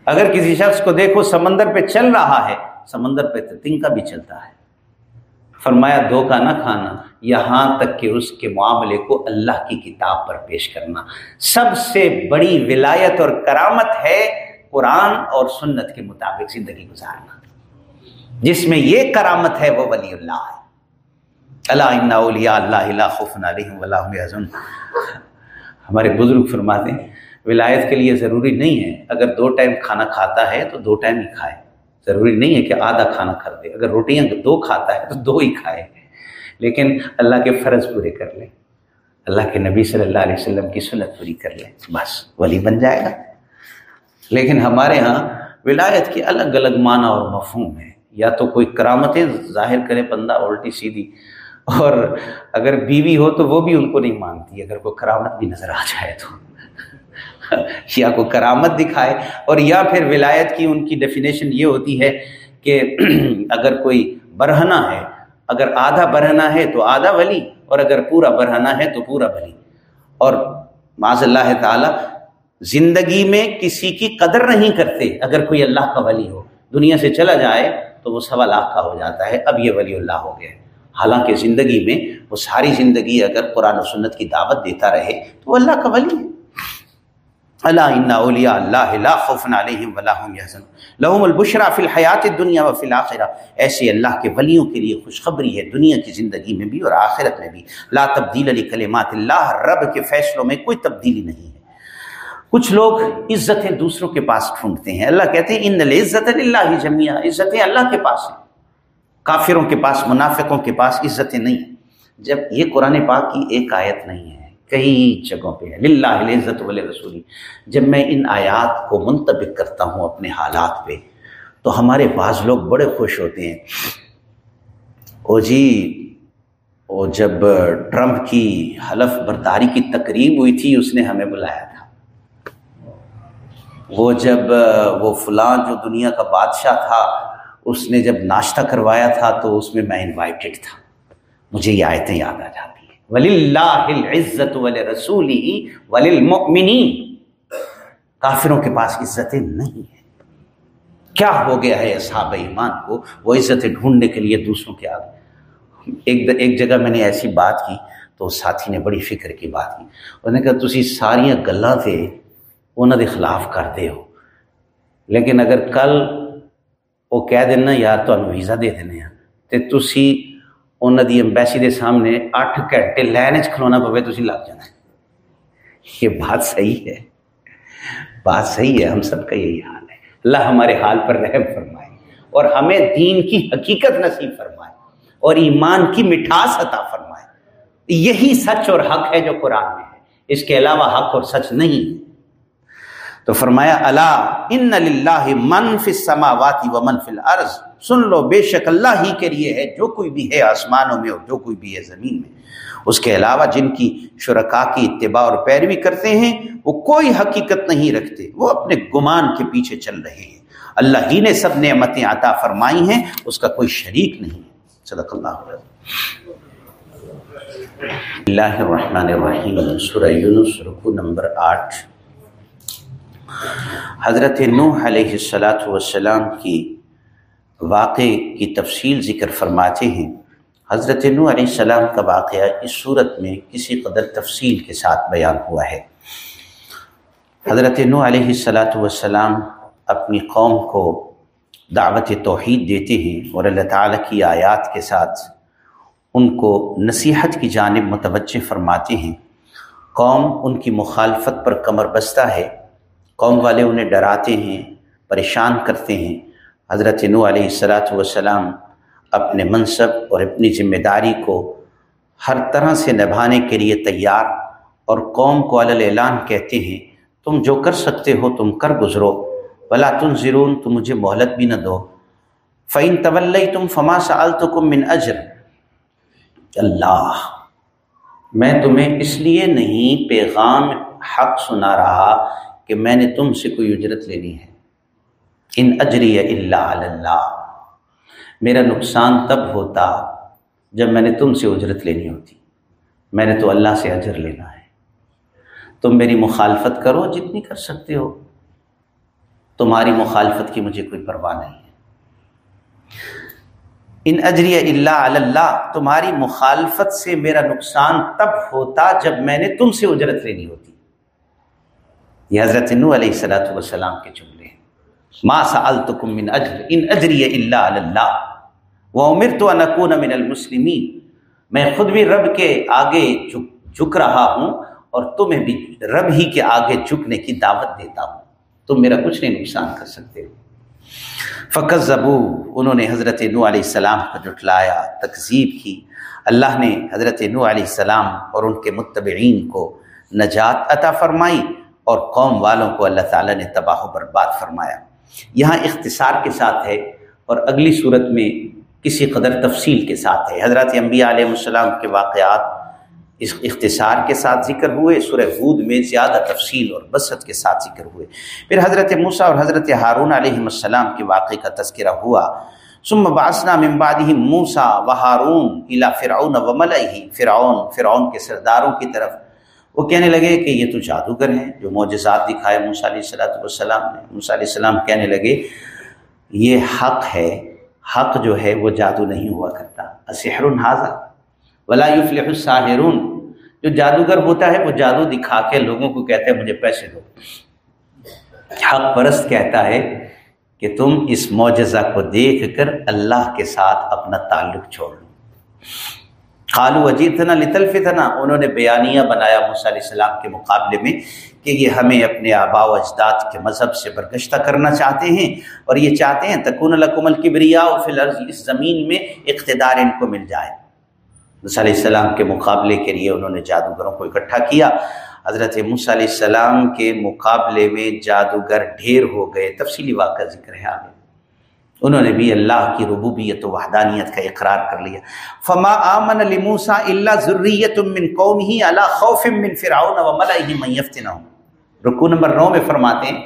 اگر کسی شخص کو دیکھو سمندر پہ چل رہا ہے، سمندر پہ تو تنکا بھی چلتا ہے۔ فرمایا دھوکہ نہ کھانا۔ یہاں تک کہ اس کے معاملے کو اللہ کی کتاب پر پیش کرنا۔ سب سے بڑی ولایت اور کرامت ہے قرآن اور سنت کے مطابق زندگی گزارنا۔ جس میں یہ کرامت ہے وہ ولی اللہ ہے۔ اللہ اولیاء اللہ خوف حضن ہمارے بزرگ فرماتے ہیں، ولایت کے لیے ضروری نہیں ہے۔ اگر دو ٹائم کھانا کھاتا ہے تو دو ٹائم ہی کھائے۔ ضروری نہیں ہے کہ آدھا کھانا کر دے۔ اگر روٹیاں دو کھاتا ہے تو دو ہی کھائے۔ لیکن اللہ کے فرض پورے کر لے اللہ کے نبی صلی اللہ علیہ وسلم کی سنت پوری کر لے بس، ولی بن جائے گا۔ لیکن ہمارے ہاں ولایت کی الگ الگ معنی اور مفہوم ہے یا تو کوئی کرامتیں ظاہر کرے بندہ الٹی سیدھی، اور اگر بیوی ہو تو وہ بھی ان کو نہیں مانتی، اگر کوئی کرامت بھی نظر آ جائے تو۔ یا کو کرامت دکھائے، اور یا پھر ولایت کی ان کی ڈیفینیشن یہ ہوتی ہے کہ اگر کوئی برہنہ ہے اگر آدھا برہنہ ہے تو آدھا ولی، اور اگر پورا برہنہ ہے تو پورا ولی۔ اور معذ اللہ تعالیٰ، زندگی میں کسی کی قدر نہیں کرتے اگر کوئی اللہ کا ولی ہو۔ دنیا سے چلا جائے تو وہ سوا لاکھ کا ہو جاتا ہے۔ اب یہ ولی اللہ ہو گیا حالانکہ زندگی میں وہ ساری زندگی اگر قرآن و سنت کی دعوت دیتا رہے تو وہ اللہ کا ولی ہے۔ اللہ اولیاء اللہ لا خوف علیہم ولا هم يحزن لهم البشرا فی الحیات الدنیا و فی الاخرہ. ایسے اللہ کے ولیوں کے لیے خوشخبری ہے دنیا کی زندگی میں بھی اور آخرت میں بھی. لا تبدیل علی کلمات اللہ، رب کے فیصلوں میں کوئی تبدیلی نہیں ہے. کچھ لوگ عزتیں دوسروں کے پاس ڈھونڈتے ہیں. اللہ کہتے ہیں، ان العزت اللہ جمیا عزتیں اللہ کے پاس ہیں. کافروں کے پاس، منافقوں کے پاس عزتیں نہیں ہیں. جب یہ قرآن پاک کی ایک آیت نہیں ہے کئی جگہوں پہ ہے۔ للہ عزت ولی رسولی جب میں ان آیات کو منتبک کرتا ہوں اپنے حالات پہ، تو ہمارے بعض لوگ بڑے خوش ہوتے ہیں۔ او جی وہ جب ٹرمپ کی حلف برداری کی تقریب ہوئی تھی، اس نے ہمیں بلایا تھا۔ وہ جب، وہ فلاں جو دنیا کا بادشاہ تھا، اس نے جب ناشتہ کروایا تھا، تو اس میں میں انوائٹیڈ تھا۔ مجھے یہ آیتیں یاد آ جاتی۔ ولی اللہ عزت ولی رسولی ولی کافروں کے پاس عزتیں نہیں ہیں۔ کیا ہو گیا ہے اصحاب ایمان کو وہ عزتیں ڈھونڈنے کے لیے دوسروں کے آگے؟ ایک ایک جگہ میں نے ایسی بات کی تو ساتھی نے بڑی فکر کی بات کی۔ انہوں نے کہا تھی ساریاں گلاں تھے انہوں کے خلاف کرتے ہو۔ لیکن اگر کل وہ کہہ دینا، یار تو ویزا دے دینا ہاں۔ تو تھی انہوں دی امبیسی دے سامنے اٹھ گھنٹے لائن کھلونا پوے تھی لگ جانا یہ بات صحیح ہے بات صحیح ہے ہم سب کا یہی حال ہے اللہ ہمارے حال پر رحم فرمائے اور ہمیں دین کی حقیقت نصیب فرمائے اور ایمان کی مٹھاس عطا فرمائے یہی سچ اور حق ہے جو قرآن میں ہے اس کے علاوہ حق اور سچ نہیں ہے تو فرمایا اللہ ان من فی السماوات و من فی الارض سن لو، بے شک اللہ ہی کے لیے ہے، جو کوئی بھی ہے آسمانوں میں اور جو کوئی بھی ہے زمین میں۔ اس کے علاوہ جن کی شرکا کی اتباع اور پیروی کرتے ہیں، وہ کوئی حقیقت نہیں رکھتے۔ وہ اپنے گمان کے پیچھے چل رہے ہیں۔ اللہ ہی نے سب نعمتیں عطا فرمائی ہیں، اس کا کوئی شریک نہیں۔ صدق اللہ اللہ الرحمن الرحیم، سورہ یونس رکو نمبر آٹھ۔ حضرت نوح علیہ السلاۃ والسلام کی واقعے کی تفصیل ذکر فرماتے ہیں۔ حضرت نو علیہ السلام کا واقعہ اس صورت میں کسی قدر تفصیل کے ساتھ بیان ہوا ہے۔ حضرت نو علیہ السلاۃ والسلام اپنی قوم کو دعوت توحید دیتے ہیں اور اللہ تعالیٰ کی آیات کے ساتھ ان کو نصیحت کی جانب متوجہ فرماتے ہیں۔ قوم ان کی مخالفت پر کمر بستہ ہے۔ قوم والے انہیں ڈراتے ہیں، پریشان کرتے ہیں۔ حضرت نو علیہ السلاۃ والسلام اپنے منصب اور اپنی ذمہ داری کو ہر طرح سے نبھانے کے لیے تیار اور قوم کو علل اعلان کہتے ہیں، تم جو کر سکتے ہو تم کر گزرو۔ بلا تم ضرون تم مجھے مہلت بھی نہ دو۔ فعین طول تم فما سال تو کم من اجر اللہ، میں تمہیں اس لیے نہیں پیغام حق سنا رہا کہ میں نے تم سے کوئی اجرت لینی ہے۔ ان اجری اللہ اللہ۔ میرا نقصان تب ہوتا جب میں نے تم سے اجرت لینی ہوتی۔ میں نے تو اللہ سے اجر لینا ہے۔ تم میری مخالفت کرو جتنی کر سکتے ہو۔ تمہاری مخالفت کی مجھے کوئی پرواہ نہیں ہے۔ ان اجری اللہ اللہ، تمہاری مخالفت سے میرا نقصان تب ہوتا جب میں نے تم سے اجرت لینی ہوتی۔ یہ حضرت نو علیہ السلاۃ والسلام کے جملے۔ ما سألتکم من اجر ان اجری اللہ اللہ وہ عمر تو انکون من المسلمین میں خود بھی رب کے آگے جھک رہا ہوں اور تمہیں بھی رب ہی کے آگے جھکنے کی دعوت دیتا ہوں. تم میرا کچھ نہیں نقصان کر سکتے. ہو فقط زبو انہوں نے حضرت نو علیہ السلام کو جٹلایا تقزیب کی. اللہ نے حضرت نو علیہ السلام اور ان کے متبعین کو نجات عطا فرمائی اور قوم والوں کو اللہ تعالیٰ نے تباہ و برباد فرمایا۔ یہاں اختصار کے ساتھ ہے اور اگلی صورت میں کسی قدر تفصیل کے ساتھ ہے۔ حضرت انبیاء علیہ السلام کے واقعات اس اختصار کے ساتھ ذکر ہوئے، سورہ حود میں زیادہ تفصیل اور بسط کے ساتھ ذکر ہوئے۔ پھر حضرت موسیٰ اور حضرت ہارون علیہ السلام کے واقعے کا تذکرہ ہوا۔ ثم باسنا ممبادی موسا و ہارون الا فرعون و ملئی فرعون فرعون کے سرداروں کی طرف وہ کہنے لگے کہ یہ تو جادوگر ہیں جو معجزات دکھائے موسیٰ علیہ السلاۃ والسلام نے۔ موسیٰ علیہ السلام کہنے لگے، یہ حق ہے، حق جو ہے وہ جادو نہیں ہوا کرتا۔ اسحر حاضہ ولا یفلح الساحرون۔ جو جادوگر ہوتا ہے وہ جادو دکھا کے لوگوں کو کہتے ہیں مجھے پیسے دو۔ حق پرست کہتا ہے کہ تم اس معجزہ کو دیکھ کر اللہ کے ساتھ اپنا تعلق چھوڑ لو۔ خالو اجیت تھا نا انہوں نے بیانیہ بنایا موسیٰ علیہ السلام کے مقابلے میں کہ یہ ہمیں اپنے آبا و اجداد کے مذہب سے برگشتہ کرنا چاہتے ہیں اور یہ چاہتے ہیں تکون القمل الکبریا و فی الارض، اس زمین میں اقتدار ان کو مل جائے۔ موسیٰ علیہ السلام کے مقابلے کے لیے انہوں نے جادوگروں کو اکٹھا کیا۔ حضرت موسیٰ علیہ السلام کے مقابلے میں جادوگر ڈھیر ہو گئے۔ تفصیلی واقعہ ذکر ہے آگے۔ انہوں نے بھی اللہ کی ربوبیت و وحدانیت کا اقرار کر لیا۔ فما آمن لموسا اللہ ضروریت من قوم ہی اللہ خوف من فرعون و ملئی من یفتنہم رکو نمبر نو میں فرماتے ہیں،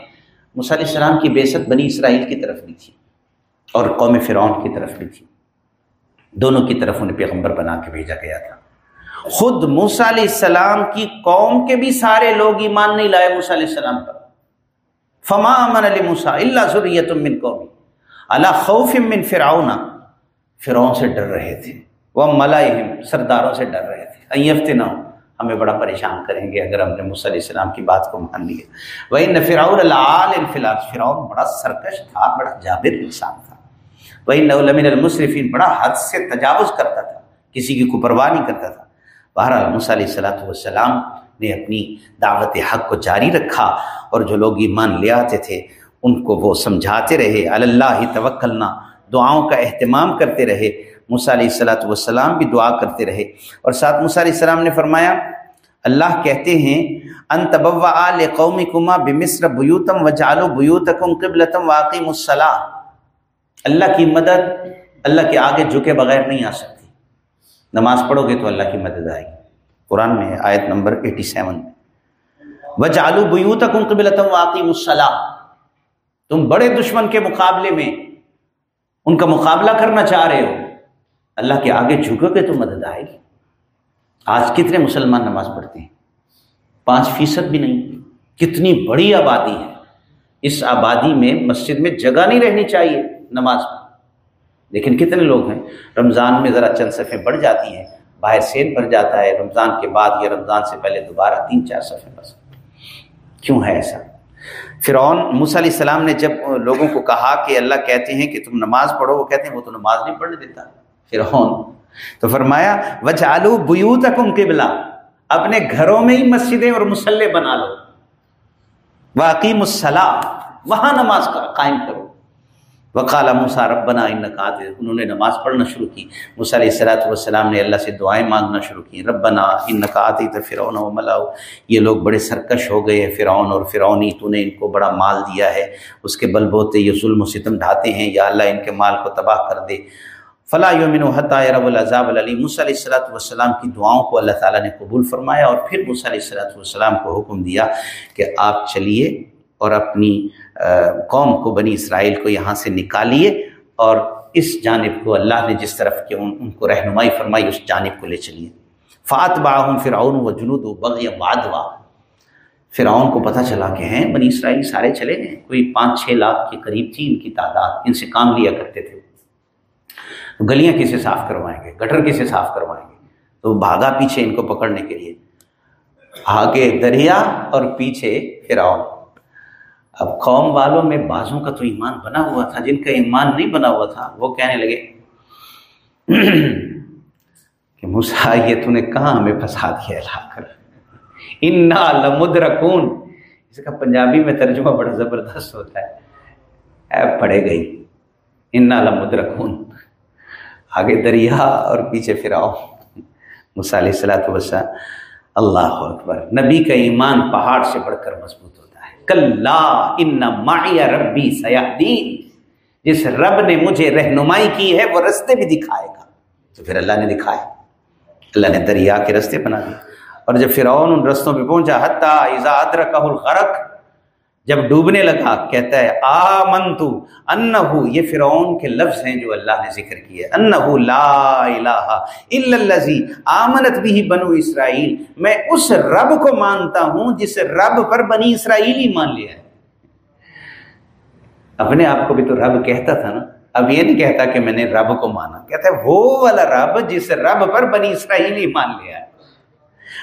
موسیٰ علیہ السلام کی بیست بنی اسرائیل کی طرف بھی تھی اور قوم فرعون کی طرف بھی تھی۔ دونوں کی طرف انہیں پیغمبر بنا کے بھیجا گیا تھا۔ خود موسا علیہ السلام کی قوم کے بھی سارے لوگ ایمان نہیں لائے موسا علیہ السلام پر۔ فما امن علی موسا اللہ ضروریت من قومی اللہ خوف من فراؤن فرعون سے ڈر رہے تھے۔ وہ ملائم سرداروں سے ڈر رہے تھے۔ ایفتے نہ ہو ہمیں بڑا پریشان کریں گے اگر ہم نے موسیٰ علیہ السلام کی بات کو مان لیا۔ وہی نہ فراؤن اللہ فلاح فرعون بڑا سرکش تھا، بڑا جابر انسان تھا۔ وہی نولمن المصرفین بڑا حد سے تجاوز کرتا تھا۔ کسی کی کو پرواہ نہیں کرتا تھا۔ بہرحال موسیٰ علیہ السلاۃ والسلام نے اپنی دعوت حق کو جاری رکھا اور جو لوگ ایمان لے آتے تھے ان کو وہ سمجھاتے رہے اللہ ہی توکلنا، دعاؤں کا اہتمام کرتے رہے۔ موسیٰ علیہ السلاۃ والسلام بھی دعا کرتے رہے۔ اور ساتھ موسیٰ علیہ السلام نے فرمایا، اللہ کہتے ہیں، ان تبوا قومی کما بمصر بیوتم و جالو بیوتکم قبلتم واقعی مسلح اللہ کی مدد، اللہ کے آگے جھکے بغیر نہیں آ سکتی۔ نماز پڑھو گے تو اللہ کی مدد آئے گی۔ قرآن میں ہے آیت نمبر ایٹی سیون۔ وہ جالو بیو تک قبل تم بڑے دشمن کے مقابلے میں ان کا مقابلہ کرنا چاہ رہے ہو، اللہ کے آگے جھکو گے تو مدد آئے گی۔ آج کتنے مسلمان نماز پڑھتے ہیں؟ پانچ فیصد بھی نہیں۔ کتنی بڑی آبادی ہے۔ اس آبادی میں مسجد میں جگہ نہیں رہنی چاہیے نماز لیکن کتنے لوگ ہیں؟ رمضان میں ذرا چند صفحے بڑھ جاتی ہیں، باہر سین بڑھ جاتا ہے۔ رمضان کے بعد یا رمضان سے پہلے دوبارہ تین چار صفحے بس۔ کیوں ہے ایسا؟ فرعون موسیٰ علیہ السلام نے جب لوگوں کو کہا کہ اللہ کہتے ہیں کہ تم نماز پڑھو، وہ کہتے ہیں وہ تو نماز نہیں پڑھنے دیتا فرعون۔ تو فرمایا وجالو بیوت کم قبلہ اپنے گھروں میں ہی مسجدیں اور مسلح بنا لو۔ واقعی مسلح وہاں نماز قائم کرو۔ وقال موسا ربنا ان نقات انہوں نے نماز پڑھنا شروع کی۔ موسیٰ علیہ السلاۃ والسلام نے اللہ سے دعائیں مانگنا شروع کی۔ ربنا ان نقات تو فرعون و ملاؤ یہ لوگ بڑے سرکش ہو گئے ہیں فرعون اور فرعونی، تو نے ان کو بڑا مال دیا ہے۔ اس کے بل بوتے یہ ظلم و ستم ڈھاتے ہیں۔ یا اللہ، ان کے مال کو تباہ کر دے۔ فلاں یومن و حتٰ رب الضاب علی مصع علیہ السلاۃ والسلام کی دعاؤں کو اللہ تعالیٰ نے قبول فرمایا اور پھر مصع علیہ السلاۃ والسلام کو حکم دیا کہ آپ چلیے اور اپنی قوم کو بنی اسرائیل کو یہاں سے نکالیے اور اس جانب کو اللہ نے جس طرف کے ان ان کو رہنمائی فرمائی، اس جانب کو لے چلیے۔ فات باہم فرعون و جنود و بغ وادوا فرعون کو پتہ چلا کہ ہیں، بنی اسرائیل سارے چلے ہیں کوئی پانچ چھ لاکھ کے قریب تھی ان کی تعداد، ان سے کام لیا کرتے تھے۔ گلیاں کسے صاف کروائیں گے؟ گٹر کسے صاف کروائیں گے؟ تو بھاگا پیچھے ان کو پکڑنے کے لیے۔ آگے دریا اور پیچھے فرعون۔ اب قوم والوں میں بعضوں کا تو ایمان بنا ہوا تھا، جن کا ایمان نہیں بنا ہوا تھا، وہ کہنے لگے کہ مسا یہ تو نے کہاں ہمیں پھنسا دیا لا کر۔ انا لمدرکون اس کا پنجابی میں ترجمہ بڑا زبردست ہوتا ہے۔ اے پڑے گئی۔ انا لمدرکون آگے دریا اور پیچھے پھراؤ علیہ السلاۃ وسلم اللہ اکبر۔ نبی کا ایمان پہاڑ سے بڑھ کر مضبوط ہوتا کل ان ربی سیاحدین جس رب نے مجھے رہنمائی کی ہے، وہ رستے بھی دکھائے گا۔ تو پھر اللہ نے دکھایا۔ اللہ نے دریا کے رستے بنا دیے۔ اور جب فرعون ان رستوں پہ پہنچا، حتیٰ ادرکہ الغرق جب ڈوبنے لگا، کہتا ہے آمنتو انہو، یہ فرعون کے لفظ ہیں جو اللہ نے ذکر کیے۔ انہو لا الہ الا اللذی آمنت بھی بنو اسرائیل۔ میں اس رب کو مانتا ہوں جس رب پر بنی اسرائیل ہی مان لیا ہے۔ اپنے آپ کو بھی تو رب کہتا تھا نا۔ اب یہ نہیں کہتا کہ میں نے رب کو مانا۔ کہتا ہے، وہ والا رب جس رب پر بنی اسرائیل ہی مان لیا ہے۔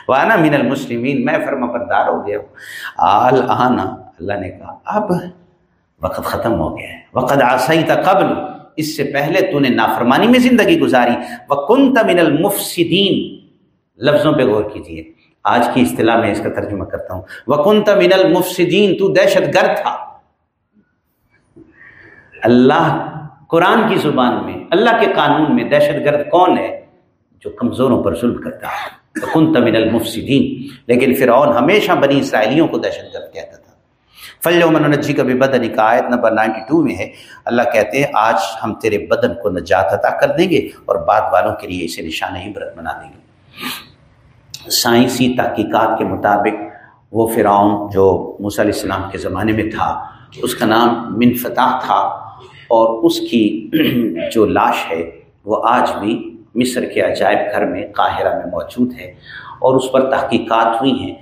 وانا من المسلمین میں فرما بردار ہو گیا ہوں۔ آل آنا اللہ نے کہا، اب وقت ختم ہو گیا ہے۔ وقت آسائی تھا قبل، اس سے پہلے تو نے نافرمانی میں زندگی گزاری۔ وہ کن من المفسدین لفظوں پہ غور کیجیے آج کی اصطلاح میں اس کا ترجمہ کرتا ہوں۔ وہ کن من المفسدین تو دہشت گرد تھا۔ اللہ، قرآن کی زبان میں، اللہ کے قانون میں دہشت گرد کون ہے؟ جو کمزوروں پر ظلم کرتا ہے۔ کن من المفسدین لیکن فرعون ہمیشہ بنی اسرائیلیوں کو دہشت گرد کہتا تھا۔ فل نجی کا بھی بدن کا آیت نمبر نائنٹی ٹو میں ہے۔ اللہ کہتے ہیں، آج ہم تیرے بدن کو نجات عطا کر دیں گے اور بعد والوں کے لیے اسے نشان ہی بنا دیں گے۔ سائنسی تحقیقات کے مطابق وہ فرعون جو موسیٰ علیہ السلام کے زمانے میں تھا، اس کا نام من فتح تھا اور اس کی جو لاش ہے، وہ آج بھی مصر کے عجائب گھر میں، قاہرہ میں موجود ہے اور اس پر تحقیقات ہوئی ہیں۔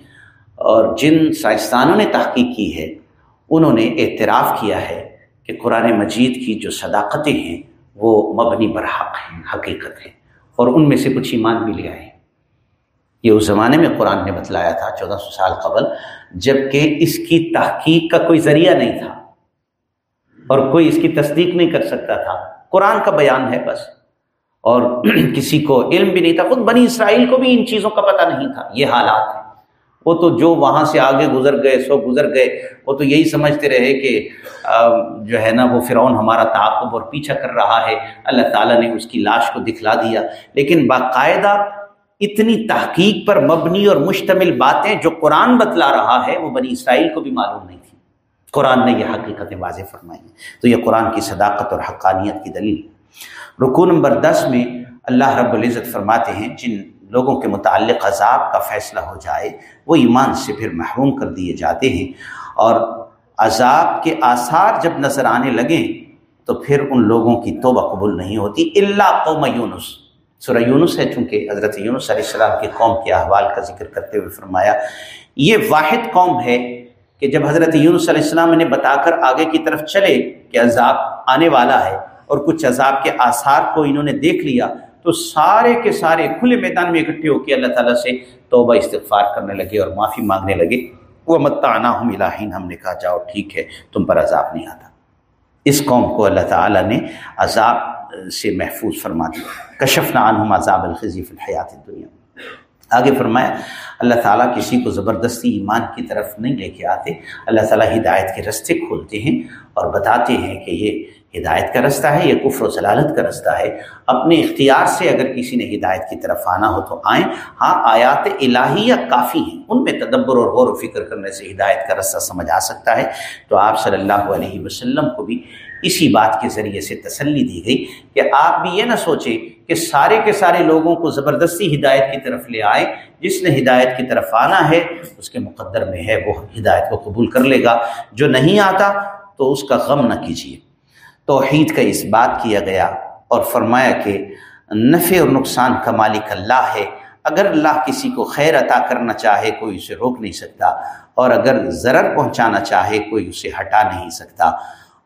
اور جن سائنسدانوں نے تحقیق کی ہے انہوں نے اعتراف کیا ہے کہ قرآن مجید کی جو صداقتیں ہیں، وہ مبنی برحق ہیں، حقیقت ہیں۔ اور ان میں سے کچھ ایمان بھی لے آئے۔ یہ اس زمانے میں قرآن نے بتلایا تھا، چودہ سو سال قبل جبکہ اس کی تحقیق کا کوئی ذریعہ نہیں تھا۔ اور کوئی اس کی تصدیق نہیں کر سکتا تھا۔ قرآن کا بیان ہے بس۔ اور کسی کو علم بھی نہیں تھا۔ خود بنی اسرائیل کو بھی ان چیزوں کا پتہ نہیں تھا۔ یہ حالات ہیں۔ وہ تو جو وہاں سے آگے گزر گئے، سو گزر گئے، وہ تو یہی سمجھتے رہے کہ جو ہے نا، وہ فرعون ہمارا تعاقب اور پیچھا کر رہا ہے۔ اللہ تعالیٰ نے اس کی لاش کو دکھلا دیا۔ لیکن باقاعدہ اتنی تحقیق پر مبنی اور مشتمل باتیں جو قرآن بتلا رہا ہے، وہ بنی اسرائیل کو بھی معلوم نہیں تھی۔ قرآن نے یہ حقیقتیں واضح فرمائی ہیں۔ تو یہ قرآن کی صداقت اور حقانیت کی دلیل۔ رکو نمبر دس میں اللہ رب العزت فرماتے ہیں، جن لوگوں کے متعلق عذاب کا فیصلہ ہو جائے، وہ ایمان سے پھر محروم کر دیے جاتے ہیں۔ اور عذاب کے آثار جب نظر آنے لگیں تو پھر ان لوگوں کی توبہ قبول نہیں ہوتی۔ اللہ قوم یونس۔ سورہ یونس ہے، چونکہ حضرت یونس علیہ السلام کی قوم کے احوال کا ذکر کرتے ہوئے فرمایا، یہ واحد قوم ہے کہ جب حضرت یونس علیہ السلام نے بتا کر آگے کی طرف چلے کہ عذاب آنے والا ہے اور کچھ عذاب کے آثار کو انہوں نے دیکھ لیا تو سارے کے سارے کھلے میدان میں اکٹھے ہو کے اللہ تعالیٰ سے توبہ استغفار کرنے لگے اور معافی مانگنے لگے۔ وہ متعنا ہم الہین ہم نے کہا، جاؤ، ٹھیک ہے، تم پر عذاب نہیں آتا۔ اس قوم کو اللہ تعالیٰ نے عذاب سے محفوظ فرما دیا۔ کشف عنہم عذاب الخضیف الحیات دنیا آگے فرمایا، اللہ تعالیٰ کسی کو زبردستی ایمان کی طرف نہیں لے کے آتے۔ اللہ تعالیٰ ہدایت کے رستے کھولتے ہیں اور بتاتے ہیں کہ یہ ہدایت کا رستہ ہے یا کفر و ضلالت کا رستہ ہے، اپنے اختیار سے اگر کسی نے ہدایت کی طرف آنا ہو تو آئیں۔ ہاں آیات الہیہ کافی ہیں، ان میں تدبر اور غور و فکر کرنے سے ہدایت کا رستہ سمجھ آ سکتا ہے۔ تو آپ صلی اللہ علیہ وسلم کو بھی اسی بات کے ذریعے سے تسلی دی گئی کہ آپ بھی یہ نہ سوچیں کہ سارے کے سارے لوگوں کو زبردستی ہدایت کی طرف لے آئے جس نے ہدایت کی طرف آنا ہے، اس کے مقدر میں ہے، وہ ہدایت کو قبول کر لے گا۔ جو نہیں آتا تو اس کا غم نہ کیجیے توحید کا اس بات کیا گیا اور فرمایا کہ نفع اور نقصان کا مالک اللہ ہے۔ اگر اللہ کسی کو خیر عطا کرنا چاہے، کوئی اسے روک نہیں سکتا۔ اور اگر ضرر پہنچانا چاہے، کوئی اسے ہٹا نہیں سکتا۔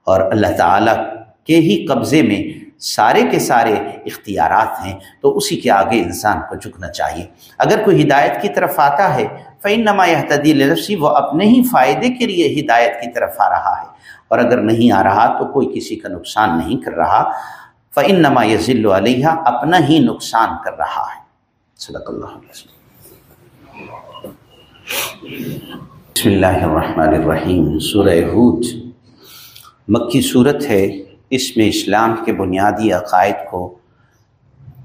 اور اللہ تعالیٰ کے ہی قبضے میں سارے کے سارے اختیارات ہیں، تو اسی کے آگے انسان کو جھکنا چاہیے۔ اگر کوئی ہدایت کی طرف آتا ہے فعین نما تدیل وہ اپنے ہی فائدے کے لیے ہدایت کی طرف آ رہا ہے۔ اور اگر نہیں آ رہا تو کوئی کسی کا نقصان نہیں کر رہا۔ فعن نما یہ ذیل علیہ اپنا ہی نقصان کر رہا ہے۔ صدق اللہ بسم اللہ الرحمن الرحیم۔ سورہ حود مکی صورت ہے۔ اس میں اسلام کے بنیادی عقائد کو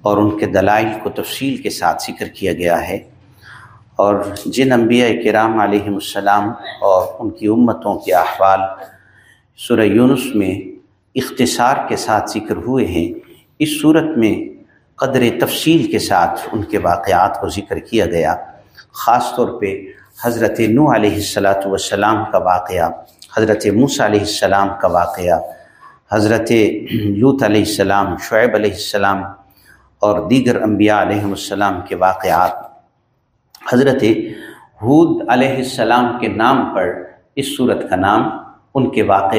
اور ان کے دلائل کو تفصیل کے ساتھ ذکر کیا گیا ہے۔ اور جن انبیاء کرام علیہم السلام اور ان کی امتوں کے احوال سورہ یونس میں اختصار کے ساتھ ذکر ہوئے ہیں۔ اس صورت میں قدر تفصیل کے ساتھ ان کے واقعات کو ذکر کیا گیا۔ خاص طور پہ حضرت نو علیہ السلاۃ والسلام کا واقعہ، حضرت موسیٰ علیہ السلام کا واقعہ، حضرت لوت علیہ السلام، شعیب علیہ السلام اور دیگر انبیاء علیہ السلام کے واقعات۔ حضرت حود علیہ السلام کے نام پر اس صورت کا نام ان کے واقع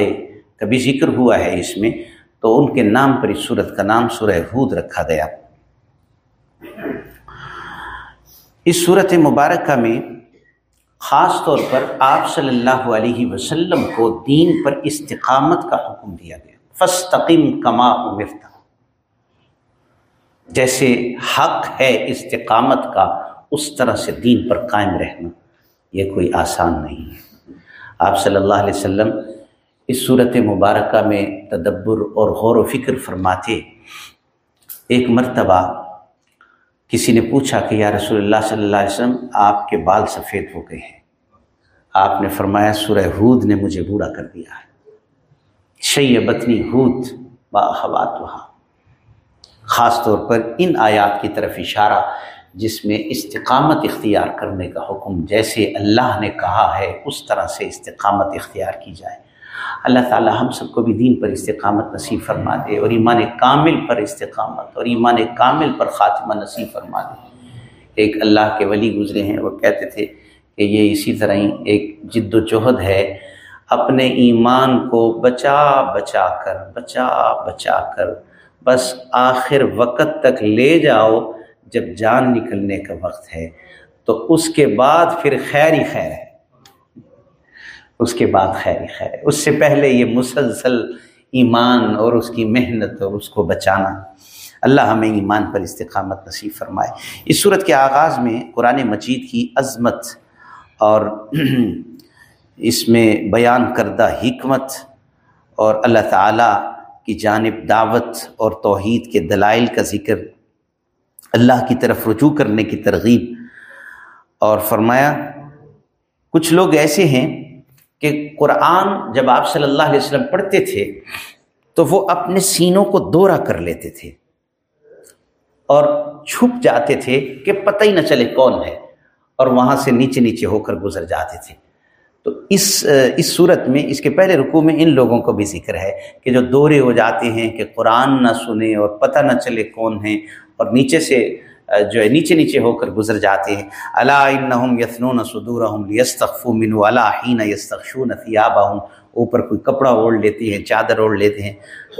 کبھی ذکر ہوا ہے اس میں، تو ان کے نام پر اس صورت کا نام سورہ حود رکھا گیا۔ اس صورت مبارکہ میں خاص طور پر آپ صلی اللہ علیہ وسلم کو دین پر استقامت کا حکم دیا گیا۔ فستقیم کما امرتا جیسے حق ہے استقامت کا، اس طرح سے دین پر قائم رہنا، یہ کوئی آسان نہیں ہے۔ آپ صلی اللہ علیہ وسلم اس صورت مبارکہ میں تدبر اور غور و فکر فرماتے ایک مرتبہ کسی نے پوچھا کہ یا رسول اللہ صلی اللہ علیہ وسلم، آپ کے بال سفید ہو گئے ہیں۔ آپ نے فرمایا، سورہ حود نے مجھے بوڑھا کر دیا ہے۔ شی بطنی حود باحوات وہاں خاص طور پر ان آیات کی طرف اشارہ جس میں استقامت اختیار کرنے کا حکم جیسے اللہ نے کہا ہے، اس طرح سے استقامت اختیار کی جائے۔ اللہ تعالی ہم سب کو بھی دین پر استقامت نصیب فرما دے اور ایمان کامل پر استقامت اور ایمان کامل پر خاتمہ نصیب فرما دے۔ ایک اللہ کے ولی گزرے ہیں، وہ کہتے تھے کہ یہ اسی طرح ہی ایک جد و جہد ہے۔ اپنے ایمان کو بچا بچا کر، بچا بچا کر، بس آخر وقت تک لے جاؤ۔ جب جان نکلنے کا وقت ہے، تو اس کے بعد پھر خیر ہی خیر ہے۔ اس کے بعد خیر ہی خیر ہے۔ اس سے پہلے یہ مسلسل ایمان اور اس کی محنت اور اس کو بچانا۔ اللہ ہمیں ایمان پر استقامت نصیب فرمائے۔ اس صورت کے آغاز میں قرآن مجید کی عظمت اور اس میں بیان کردہ حکمت اور اللہ تعالیٰ کی جانب دعوت اور توحید کے دلائل کا ذکر اللہ کی طرف رجوع کرنے کی ترغیب۔ اور فرمایا، کچھ لوگ ایسے ہیں کہ قرآن جب آپ صلی اللہ علیہ وسلم پڑھتے تھے، تو وہ اپنے سینوں کو دورہ کر لیتے تھے۔ اور چھپ جاتے تھے کہ پتہ ہی نہ چلے کون ہے، اور وہاں سے نیچے نیچے ہو کر گزر جاتے تھے۔ تو اس اس صورت میں، اس کے پہلے رکوع میں ان لوگوں کو بھی ذکر ہے کہ جو دورے ہو جاتے ہیں، کہ قرآن نہ سنیں اور پتہ نہ چلے کون ہیں اور نیچے سے جو ہے نیچے نیچے ہو کر گزر جاتے ہیں۔ اللہ یسنون صدور یستخف من اللہ یستخشون ثیابہم۔ اوپر کوئی کپڑا اوڑھ لیتی ہیں، چادر اوڑھ لیتے ہیں۔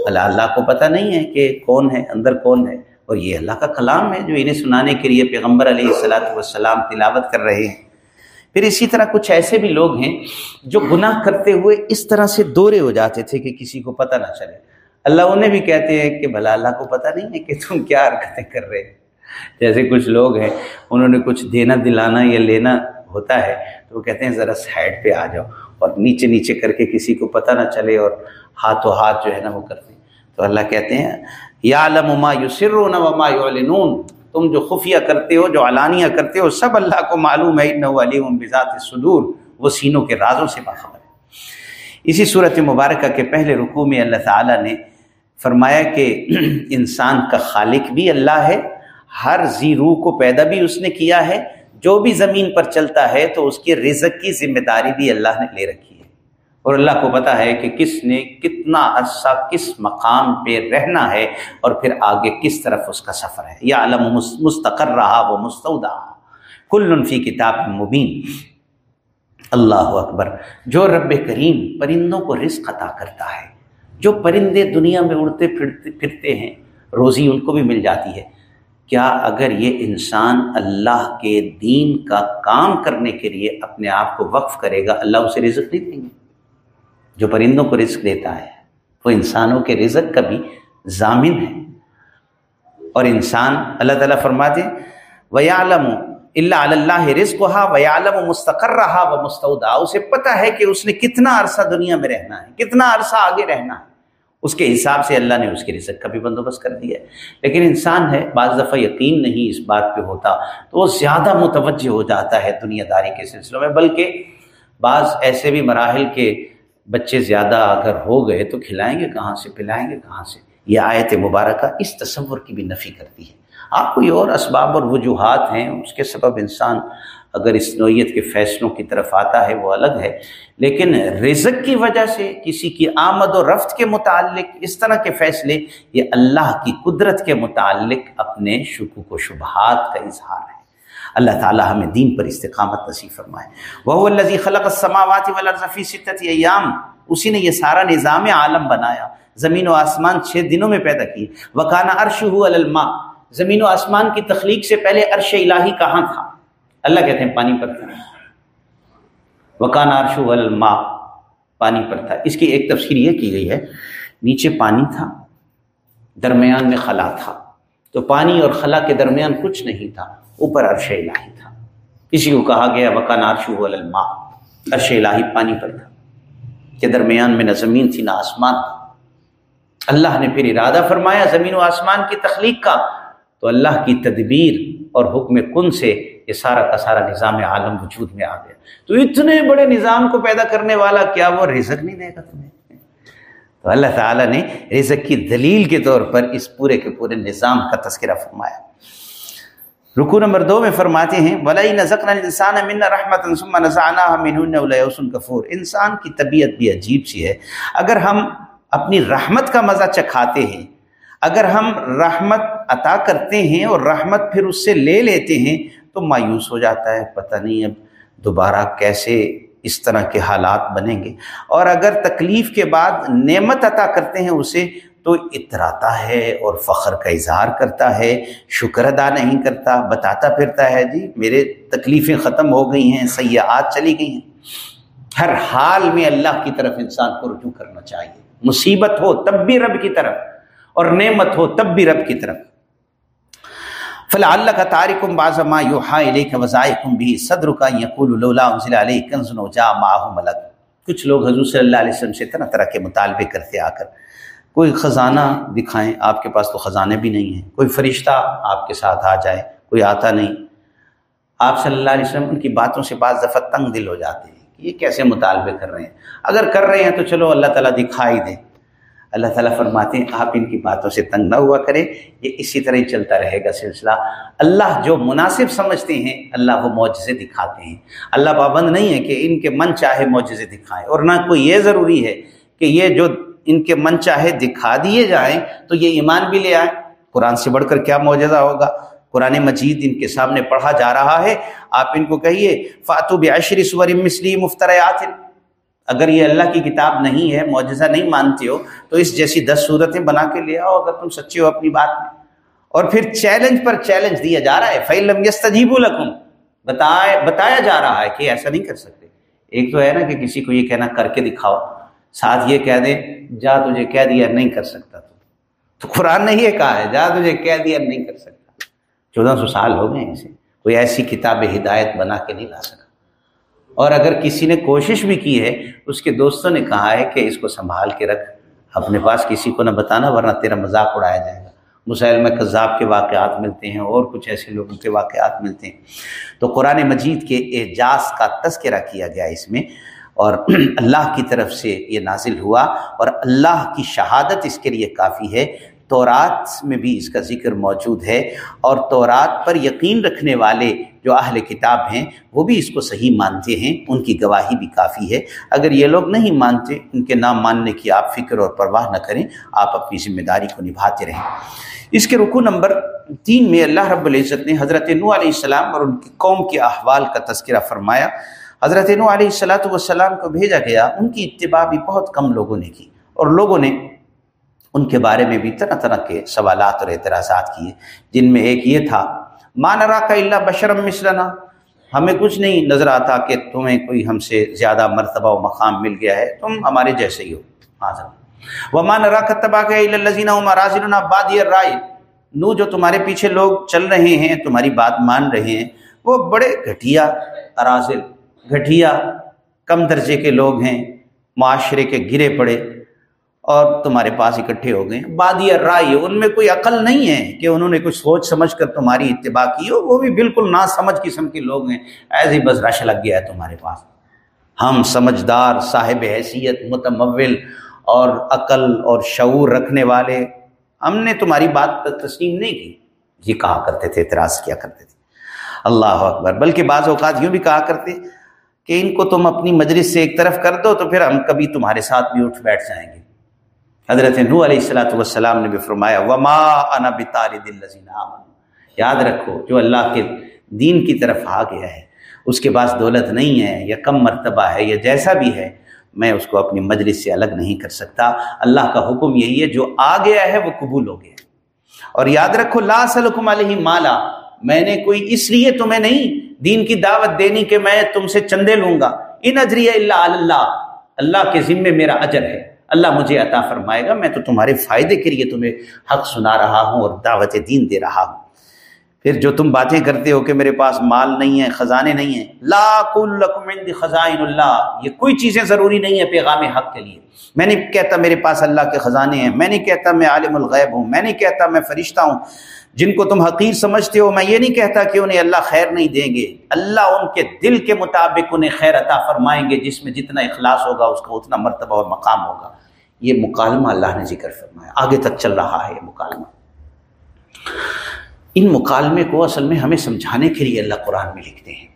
اللہ اللہ کو پتہ نہیں ہے کہ کون ہے، اندر کون ہے۔ اور یہ اللہ کا کلام ہے جو انہیں سنانے کے لیے پیغمبر علیہ السلاۃ والسلام تلاوت کر رہے ہیں۔ پھر اسی طرح کچھ ایسے بھی لوگ ہیں جو گناہ کرتے ہوئے اس طرح سے دورے ہو جاتے تھے کہ کسی کو پتہ نہ چلے۔ اللہ انہیں بھی کہتے ہیں کہ بھلا اللہ کو پتہ نہیں ہے کہ تم کیا حرکتیں کر رہے جیسے کچھ لوگ ہیں، انہوں نے کچھ دینا دلانا یا لینا ہوتا ہے، تو وہ کہتے ہیں ذرا سائڈ پہ آ جاؤ اور نیچے نیچے کر کے کسی کو پتہ نہ چلے اور ہاتھوں ہاتھ جو ہے نا وہ کرتے ہیں۔ تو اللہ کہتے ہیں یا علما یو وما یعلنون تم جو خفیہ کرتے ہو، جو علانیہ کرتے ہو، سب اللہ کو معلوم ہے علیم بذات صدور وہ سینوں کے رازوں سے باخبر ہے۔ اسی صورت مبارکہ کے پہلے رکوع میں اللہ تعالیٰ نے فرمایا کہ انسان کا خالق بھی اللہ ہے، ہر زی روح کو پیدا بھی اس نے کیا ہے، جو بھی زمین پر چلتا ہے تو اس کی رزق کی ذمہ داری بھی اللہ نے لے رکھی ہے۔ اور اللہ کو پتا ہے کہ کس نے کتنا عرصہ کس مقام پہ رہنا ہے اور پھر آگے کس طرف اس کا سفر ہے۔ یا علم مستقر رہا وہ مستعودہ کل فی کتاب مبین۔ اللہ اکبر۔ جو رب کریم پرندوں کو رزق عطا کرتا ہے۔ جو پرندے دنیا میں اڑتے پھرتے پھرتے ہیں، روزی ان کو بھی مل جاتی ہے۔ کیا اگر یہ انسان اللہ کے دین کا کام کرنے کے لیے اپنے آپ کو وقف کرے گا، اللہ اسے رزق نہیں دیں گے۔ جو پرندوں کو رزق دیتا ہے، وہ انسانوں کے رزق کا بھی ضامن ہے۔ اور انسان اللہ تعالیٰ فرما دے ویالم اللہ اللہ رزق ہا ویالم و مستقر رہا و مستعودہ اسے پتہ ہے کہ اس نے کتنا عرصہ دنیا میں رہنا ہے، کتنا عرصہ آگے رہنا ہے۔ اس کے حساب سے اللہ نے اس کے رزق کا بھی بندوبست کر دیا ہے۔ لیکن انسان ہے، بعض دفعہ یقین نہیں اس بات پہ ہوتا، تو وہ زیادہ متوجہ ہو جاتا ہے دنیا داری کے سلسلوں میں۔ بلکہ بعض ایسے بھی مراحل کے بچے زیادہ اگر ہو گئے تو کھلائیں گے کہاں سے، پلائیں گے کہاں سے؟ یہ آیت مبارکہ اس تصور کی بھی نفی کرتی ہے۔ آپ کوئی اور اسباب اور وجوہات ہیں، اس کے سبب انسان اگر اس نوعیت کے فیصلوں کی طرف آتا ہے، وہ الگ ہے۔ لیکن رزق کی وجہ سے، کسی کی آمد و رفت کے متعلق، اس طرح کے فیصلے، یہ اللہ کی قدرت کے متعلق اپنے شکوک و شبہات کا اظہار ہے۔ اللہ تعالیٰ ہمیں دین پر استقامت نصیب فرمائے۔ وہ الزی خلق السماوات والارض ستت ایام اسی نے یہ سارا نظام عالم بنایا۔ زمین و آسمان چھ دنوں میں پیدا کی وکانا عرش ہو الماء۔ زمین و آسمان کی تخلیق سے پہلے عرش الہی کہاں تھا؟ اللہ کہتے ہیں پانی پر تھا۔ وکان عرش الماء پانی پر تھا۔ اس کی ایک تفسیر یہ کی گئی ہے، نیچے پانی تھا، درمیان میں خلا تھا۔ تو پانی اور خلا کے درمیان کچھ نہیں تھا، اوپر عرش الہی تھا۔ کسی کو کہا گیا وکان عرش الماء عرش الہی پانی پر تھا، کہ درمیان میں نہ زمین تھی، نہ آسمان تھا۔ اللہ نے پھر ارادہ فرمایا، زمین و آسمان کی تخلیق کا۔ تو اللہ کی تدبیر اور حکم کن سے یہ سارا کا سارا نظام عالم وجود میں آ گیا۔ تو اتنے بڑے نظام کو پیدا کرنے والا کیا وہ رزق نہیں دے گا تمہیں؟ تو اللہ تعالیٰ نے رزق کی دلیل کے طور پر اس پورے کے پورے نظام کا تذکرہ فرمایا۔ رکو نمبر دو میں فرماتے ہیں ولائی نزق انسان من رحمت کفور انسان کی طبیعت بھی عجیب سی ہے۔ اگر ہم اپنی رحمت کا مزہ چکھاتے ہیں، اگر ہم رحمت عطا کرتے ہیں اور رحمت پھر اس سے لے لیتے ہیں تو مایوس ہو جاتا ہے، پتہ نہیں اب دوبارہ کیسے اس طرح کے حالات بنیں گے۔ اور اگر تکلیف کے بعد نعمت عطا کرتے ہیں اسے، تو اتراتا ہے اور فخر کا اظہار کرتا ہے، شکر ادا نہیں کرتا، بتاتا پھرتا ہے جی میرے تکلیفیں ختم ہو گئی ہیں سیاحت چلی گئی ہیں۔ ہر حال میں اللہ کی طرف انسان کو رجوع کرنا چاہیے۔ مصیبت ہو تب بھی رب کی طرف اور نعمت ہو تب بھی رب کی طرف۔ فلاں اللہ کا تارکم بازما یو ہائے وزائکم بھی صدر کا یقول علیہ کنزن و جا ماہ ملک. کچھ لوگ حضور صلی اللہ علیہ وسلم سے طرح طرح کے مطالبے کرتے آ کر، کوئی خزانہ دکھائیں، آپ کے پاس تو خزانے بھی نہیں ہیں، کوئی فرشتہ آپ کے ساتھ آ جائے، کوئی آتا نہیں۔ آپ صلی اللہ علیہ وسلم ان کی باتوں سے بعض دفعہ تنگ دل ہو جاتے ہیں کہ یہ کیسے مطالبے کر رہے ہیں۔ اگر کر رہے ہیں تو چلو اللہ تعالیٰ دکھائی دیں اللہ تعالیٰ فرماتے ہیں، آپ ان کی باتوں سے تنگ نہ ہوا کریں۔ یہ اسی طرح ہی چلتا رہے گا سلسلہ۔ اللہ جو مناسب سمجھتے ہیں، اللہ وہ معجزے دکھاتے ہیں۔ اللہ پابند نہیں ہے کہ ان کے من چاہے معجزے دکھائیں۔ اور نہ کوئی یہ ضروری ہے کہ یہ جو ان کے من چاہے دکھا دیے جائیں، تو یہ ایمان بھی لے آئیں۔ قرآن سے بڑھ کر کیا معجزہ ہوگا؟ قرآن مجید ان کے سامنے پڑھا جا رہا ہے۔ آپ ان کو کہیے، فاتو بعشر سور مثلی مفتریات۔ اگر یہ اللہ کی کتاب نہیں ہے، معجزہ نہیں مانتے ہو، تو اس جیسی دس صورتیں بنا کے لے آؤ اگر تم سچے ہو اپنی بات میں۔ اور پھر چیلنج پر چیلنج دیا جا رہا ہے۔ فعلم یس تجیب الحکم بتایا بتایا جا رہا ہے کہ ایسا نہیں کر سکتے۔ ایک تو ہے نا کہ کسی کو یہ کہنا کر کے دکھاؤ، ساتھ یہ کہہ دیں، جا تجھے کہہ دیا نہیں کر سکتا تو۔ تو قرآن نے یہ کہا ہے، جا تجھے کہہ دیا نہیں کر سکتا۔ چودہ سو سال ہو گئے اسے۔ کوئی ایسی کتاب ہدایت بنا کے نہیں لا سکا اور اگر کسی نے کوشش بھی کی ہے، اس کے دوستوں نے کہا ہے کہ اس کو سنبھال کے رکھ۔ اپنے پاس کسی کو نہ بتانا ورنہ تیرا مذاق اڑایا جائے گا۔ مسائل میں قذاب کے واقعات ملتے ہیں، اور کچھ ایسے لوگوں کے واقعات ملتے ہیں۔ تو قرآن مجید کے اعجاز کا تذکرہ کیا گیا اس میں، اور اللہ کی طرف سے یہ نازل ہوا۔ اور اللہ کی شہادت اس کے لیے کافی ہے۔ تورات میں بھی اس کا ذکر موجود ہے۔ اور تورات پر یقین رکھنے والے جو اہل کتاب ہیں، وہ بھی اس کو صحیح مانتے ہیں، ان کی گواہی بھی کافی ہے۔ اگر یہ لوگ نہیں مانتے، ان کے نام ماننے کی آپ فکر اور پرواہ نہ کریں، آپ اپنی ذمہ داری کو نبھاتے رہیں۔ اس کے رکو نمبر تین میں اللہ رب العزت نے حضرت نو علیہ السلام اور ان کی قوم کے احوال کا تذکرہ فرمایا۔ حضرت نو علیہ السلاۃ والسلام کو بھیجا گیا۔ ان کی اتباع بھی بہت کم لوگوں نے کی اور لوگوں نے ان کے بارے میں بھی طرح طرح کے سوالات اور اعتراضات کیے، جن میں ایک یہ تھا مانرا کا اللہ بشرم مثلنا۔ ہمیں کچھ نہیں نظر آتا کہ تمہیں کوئی ہم سے زیادہ مرتبہ و مقام مل گیا ہے، تم ہمارے جیسے ہی ہو۔ حاضر۔ ومان راکتبا کے لذینہ مراضر باد رائے نو جو تمہارے پیچھے لوگ چل رہے ہیں، تمہاری بات مان رہے ہیں، وہ بڑے گھٹیا اراضل گھٹیا کم درجے کے لوگ ہیں، معاشرے کے گرے پڑے۔ اور تمہارے پاس اکٹھے ہو گئے بادی رائے ان میں کوئی عقل نہیں ہے کہ انہوں نے کچھ سوچ سمجھ کر تمہاری اتباع کی ہو۔ وہ بھی بالکل نا سمجھ قسم کے لوگ ہیں۔ ایسے ہی بس رش لگ گیا ہے تمہارے پاس۔ ہم سمجھدار، صاحب حیثیت، متمول اور عقل اور شعور رکھنے والے۔ ہم نے تمہاری بات تسلیم نہیں کی۔ یہ کہا کرتے تھے، اعتراض کیا کرتے تھے۔ اللہ اکبر۔ بلکہ بعض اوقات یوں بھی کہا کرتے کہ ان کو تم اپنی مجلس سے ایک طرف کر دو تو پھر ہم کبھی تمہارے ساتھ بھی اٹھ بیٹھ جائیں گے۔ حضرت نو علیہ السلاۃ والسلام نے بھی فرمایا، وما انا بتار دل یاد رکھو، جو اللہ کے دین کی طرف آ گیا ہے، اس کے پاس دولت نہیں ہے، یا کم مرتبہ ہے، یا جیسا بھی ہے، میں اس کو اپنی مجلس سے الگ نہیں کر سکتا۔ اللہ کا حکم یہی ہے، جو آ گیا ہے، وہ قبول ہو گیا۔ اور یاد رکھو، لا سلکم علیہ مالا، میں نے کوئی اس لیے تمہیں نہیں، دین کی دعوت دینی کہ میں تم سے چندے لوں گا۔ ان اجری اللہ اللہ اللہ کے ذمے میرا اجر ہے۔ اللہ مجھے عطا فرمائے گا، میں تو تمہارے فائدے کے لیے تمہیں حق سنا رہا ہوں اور دعوت دین دے رہا ہوں۔ پھر جو تم باتیں کرتے ہو کہ میرے پاس مال نہیں ہے، خزانے نہیں ہیں، لا کل خزائن اللہ، یہ کوئی چیزیں ضروری نہیں ہے پیغام حق کے لیے۔ میں نہیں کہتا میرے پاس اللہ کے خزانے ہیں، میں نہیں کہتا میں عالم الغیب ہوں، میں نہیں کہتا میں فرشتہ ہوں۔ جن کو تم حقیر سمجھتے ہو، میں یہ نہیں کہتا کہ انہیں اللہ خیر نہیں دیں گے۔ اللہ ان کے دل کے مطابق انہیں خیر عطا فرمائیں گے، جس میں جتنا اخلاص ہوگا، اس کا اتنا مرتبہ اور مقام ہوگا۔ یہ مکالمہ اللہ نے ذکر فرمایا۔ آگے تک چل رہا ہے یہ مکالمہ۔ ان مکالمے کو اصل میں ہمیں سمجھانے کے لیے اللہ قرآن میں لکھتے ہیں۔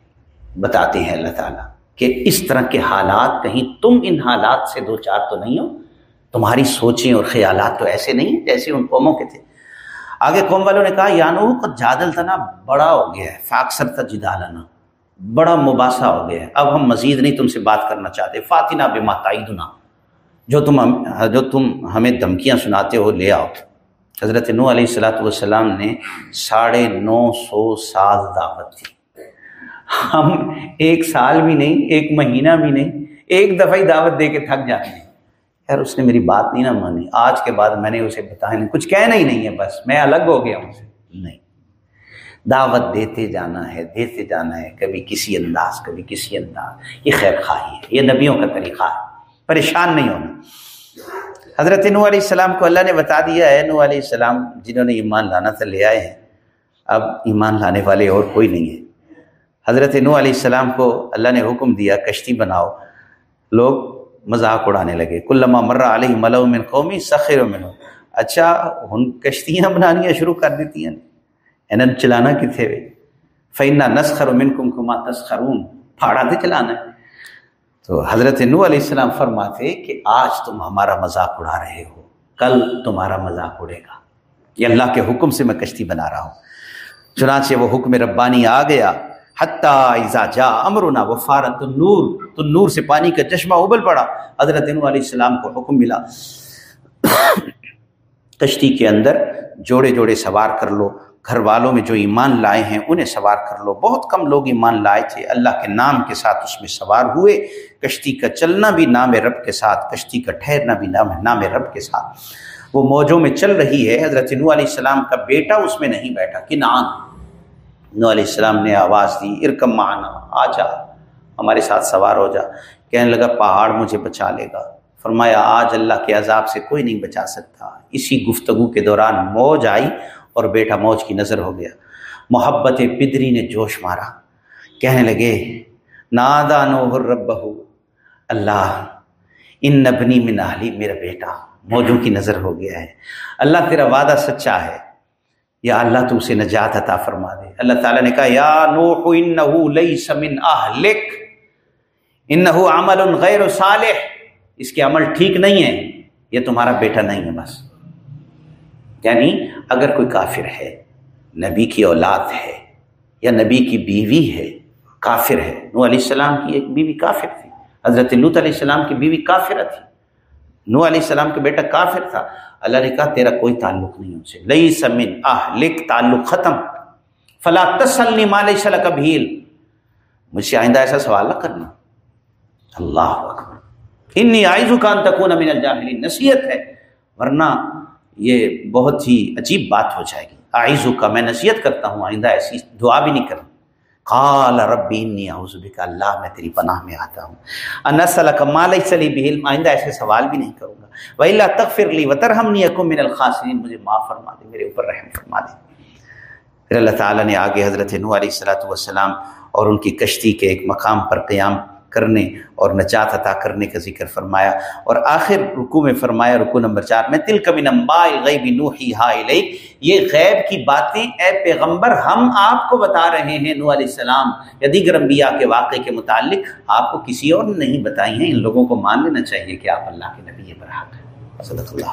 بتاتے ہیں اللہ تعالیٰ کہ اس طرح کے حالات، کہیں تم ان حالات سے دو چار تو نہیں ہو۔ تمہاری سوچیں اور خیالات تو ایسے نہیں جیسے ان قوموں کے تھے۔ آگے قوم والوں نے کہا یانو کا جادل تنا بڑا ہو گیا ہے فاکسر تھا جدالنا، بڑا مباحثہ ہو گیا ہے۔ اب ہم مزید نہیں تم سے بات کرنا چاہتے۔ فاتینہ بے ماتعیدنا جو تم جو تم ہمیں دھمکیاں سناتے ہو، لے آؤ۔ حضرت نو علیہ السلاۃ والسلام نے ساڑھے نو سو سال دعوت دی۔ ہم ایک سال بھی نہیں، ایک مہینہ بھی نہیں، ایک دفعہ ہی دعوت دے کے تھک جاتے ہیں۔ یار اس نے میری بات نہیں نہ مانی۔ آج کے بعد میں نے اسے بتایا نہیں، کچھ کہنا ہی نہیں ہے بس، میں الگ ہو گیا ہوں۔ سے نہیں۔ دعوت دیتے جانا ہے، دیتے جانا ہے، کبھی کسی انداز، کبھی کسی انداز۔ یہ خیر خواہی ہے، یہ نبیوں کا طریقہ ہے۔ پریشان نہیں ہونا۔ حضرت نو علیہ السلام کو اللہ نے بتا دیا ہے نو علیہ السلام جنہوں نے ایمان لانا تھا لے آئے ہیں۔ اب ایمان لانے والے اور کوئی نہیں ہے۔ حضرت نو علیہ السلام کو اللہ نے حکم دیا، کشتی بناؤ۔ لوگ مذاق اڑانے لگے۔ کلما مرہ علیہ ملو من قومی سخر میں اچھا ہن کشتیاں بنانیاں شروع کر دیتی ہیں این چلانا کتنے وے؟ فینا نسخر من کم کما تسخرون۔ پھاڑا تھے چلانا ہے۔ تو حضرت نو علیہ السلام فرماتے کہ آج تم ہمارا مذاق اڑا رہے ہو۔ کل تمہارا مذاق اڑے گا۔ یہ اللہ کے حکم سے میں کشتی بنا رہا ہوں۔ چنانچہ وہ حکم ربانی آ گیا۔ حتیٰ جا امرنا وہ فارت نور، تو نور سے پانی کا چشمہ ابل پڑا۔ حضرت علیہ السلام کو حکم ملا۔ کشتی کے اندر جوڑے جوڑے سوار کر لو۔ گھر والوں میں جو ایمان لائے ہیں، انہیں سوار کر لو۔ بہت کم لوگ ایمان لائے تھے۔ اللہ کے نام کے ساتھ اس میں سوار ہوئے۔ کشتی کا چلنا بھی نام رب کے ساتھ، کشتی کا ٹھہرنا بھی نام نام رب کے ساتھ۔ وہ موجوں میں چل رہی ہے۔ حضرت نو علیہ السلام کا بیٹا اس میں نہیں بیٹھا کہ نان نو علیہ السلام نے آواز دی ارکم معنا، آ جا، ہمارے ساتھ سوار ہو جا۔ کہنے لگا، پہاڑ مجھے بچا لے گا۔ فرمایا، آج اللہ کے عذاب سے کوئی نہیں بچا سکتا۔ اسی گفتگو کے دوران موج آئی اور بیٹا موج کی نظر ہو گیا۔ محبت پدری نے جوش مارا۔ کہنے لگے، نادا نو رب اللہ، ان نبنی من اہلی، میرا بیٹا۔ موجوں کی نظر ہو گیا ہے۔ اللہ تیرا وعدہ سچا ہے۔ یا اللہ تو اسے نجات عطا فرما دے۔ اللہ تعالیٰ نے کہا، یا نوح، انہو لیس من اہلک، انہو عمل غیر صالح۔ اس کے عمل ٹھیک نہیں ہے یہ تمہارا بیٹا نہیں ہے بس۔ یعنی اگر کوئی کافر ہے، نبی کی اولاد ہے، یا نبی کی بیوی ہے، کافر ہے۔ نو علیہ السلام کی ایک بیوی کافر تھی۔ حضرت لط علیہ السلام کی بیوی کافر تھی۔ نو علیہ السلام کا بیٹا کافر تھا۔ اللہ نے کہا، تیرا کوئی تعلق نہیں ان سے. لئی سمن آہ لکھ تعلق ختم۔ فلا تسلنی مال صلاح کا بھیل مجھ سے آئندہ ایسا سوال نہ کرنا۔ اللہ اکبر۔ انی آئزو کا انتقون من الجاہلین نصیحت ہے، ورنہ یہ بہت ہی عجیب بات ہو جائے گی۔ آئزو کا میں نصیحت کرتا ہوں، آئندہ ایسی دعا بھی نہیں کروں قال رب انی اعوذ بک اللہ میں تیری پناہ میں آتا ہوں۔ انسلک ما لیس لی به علم، آئندہ ایسے سوال بھی نہیں کروں گا۔ وَإِلَّا تغفر لی وترحمنی أَكُمْ من الخاسرین مجھے معاف فرما دے، میرے اوپر رحم فرما دے۔ پھر اللہ تعالیٰ نے آگے حضرت نوح علیہ الصلوۃ والسلام اور ان کی کشتی کے ایک مقام پر قیام کرنے اور نجات عطا کرنے کا ذکر فرمایا۔ اور آخر رکو میں فرمایا رکو نمبر چار، میں تل کبھی نمبا غیب نوحی ہا یہ غیب کی باتیں اے پیغمبر، ہم آپ کو بتا رہے ہیں نو علیہ السلام یا دیگر انبیاء کے واقعے کے متعلق آپ کو کسی اور نے نہیں بتائی ہیں۔ ان لوگوں کو مان لینا چاہیے کہ آپ اللہ کے نبی برحق ہیں۔ صدق اللہ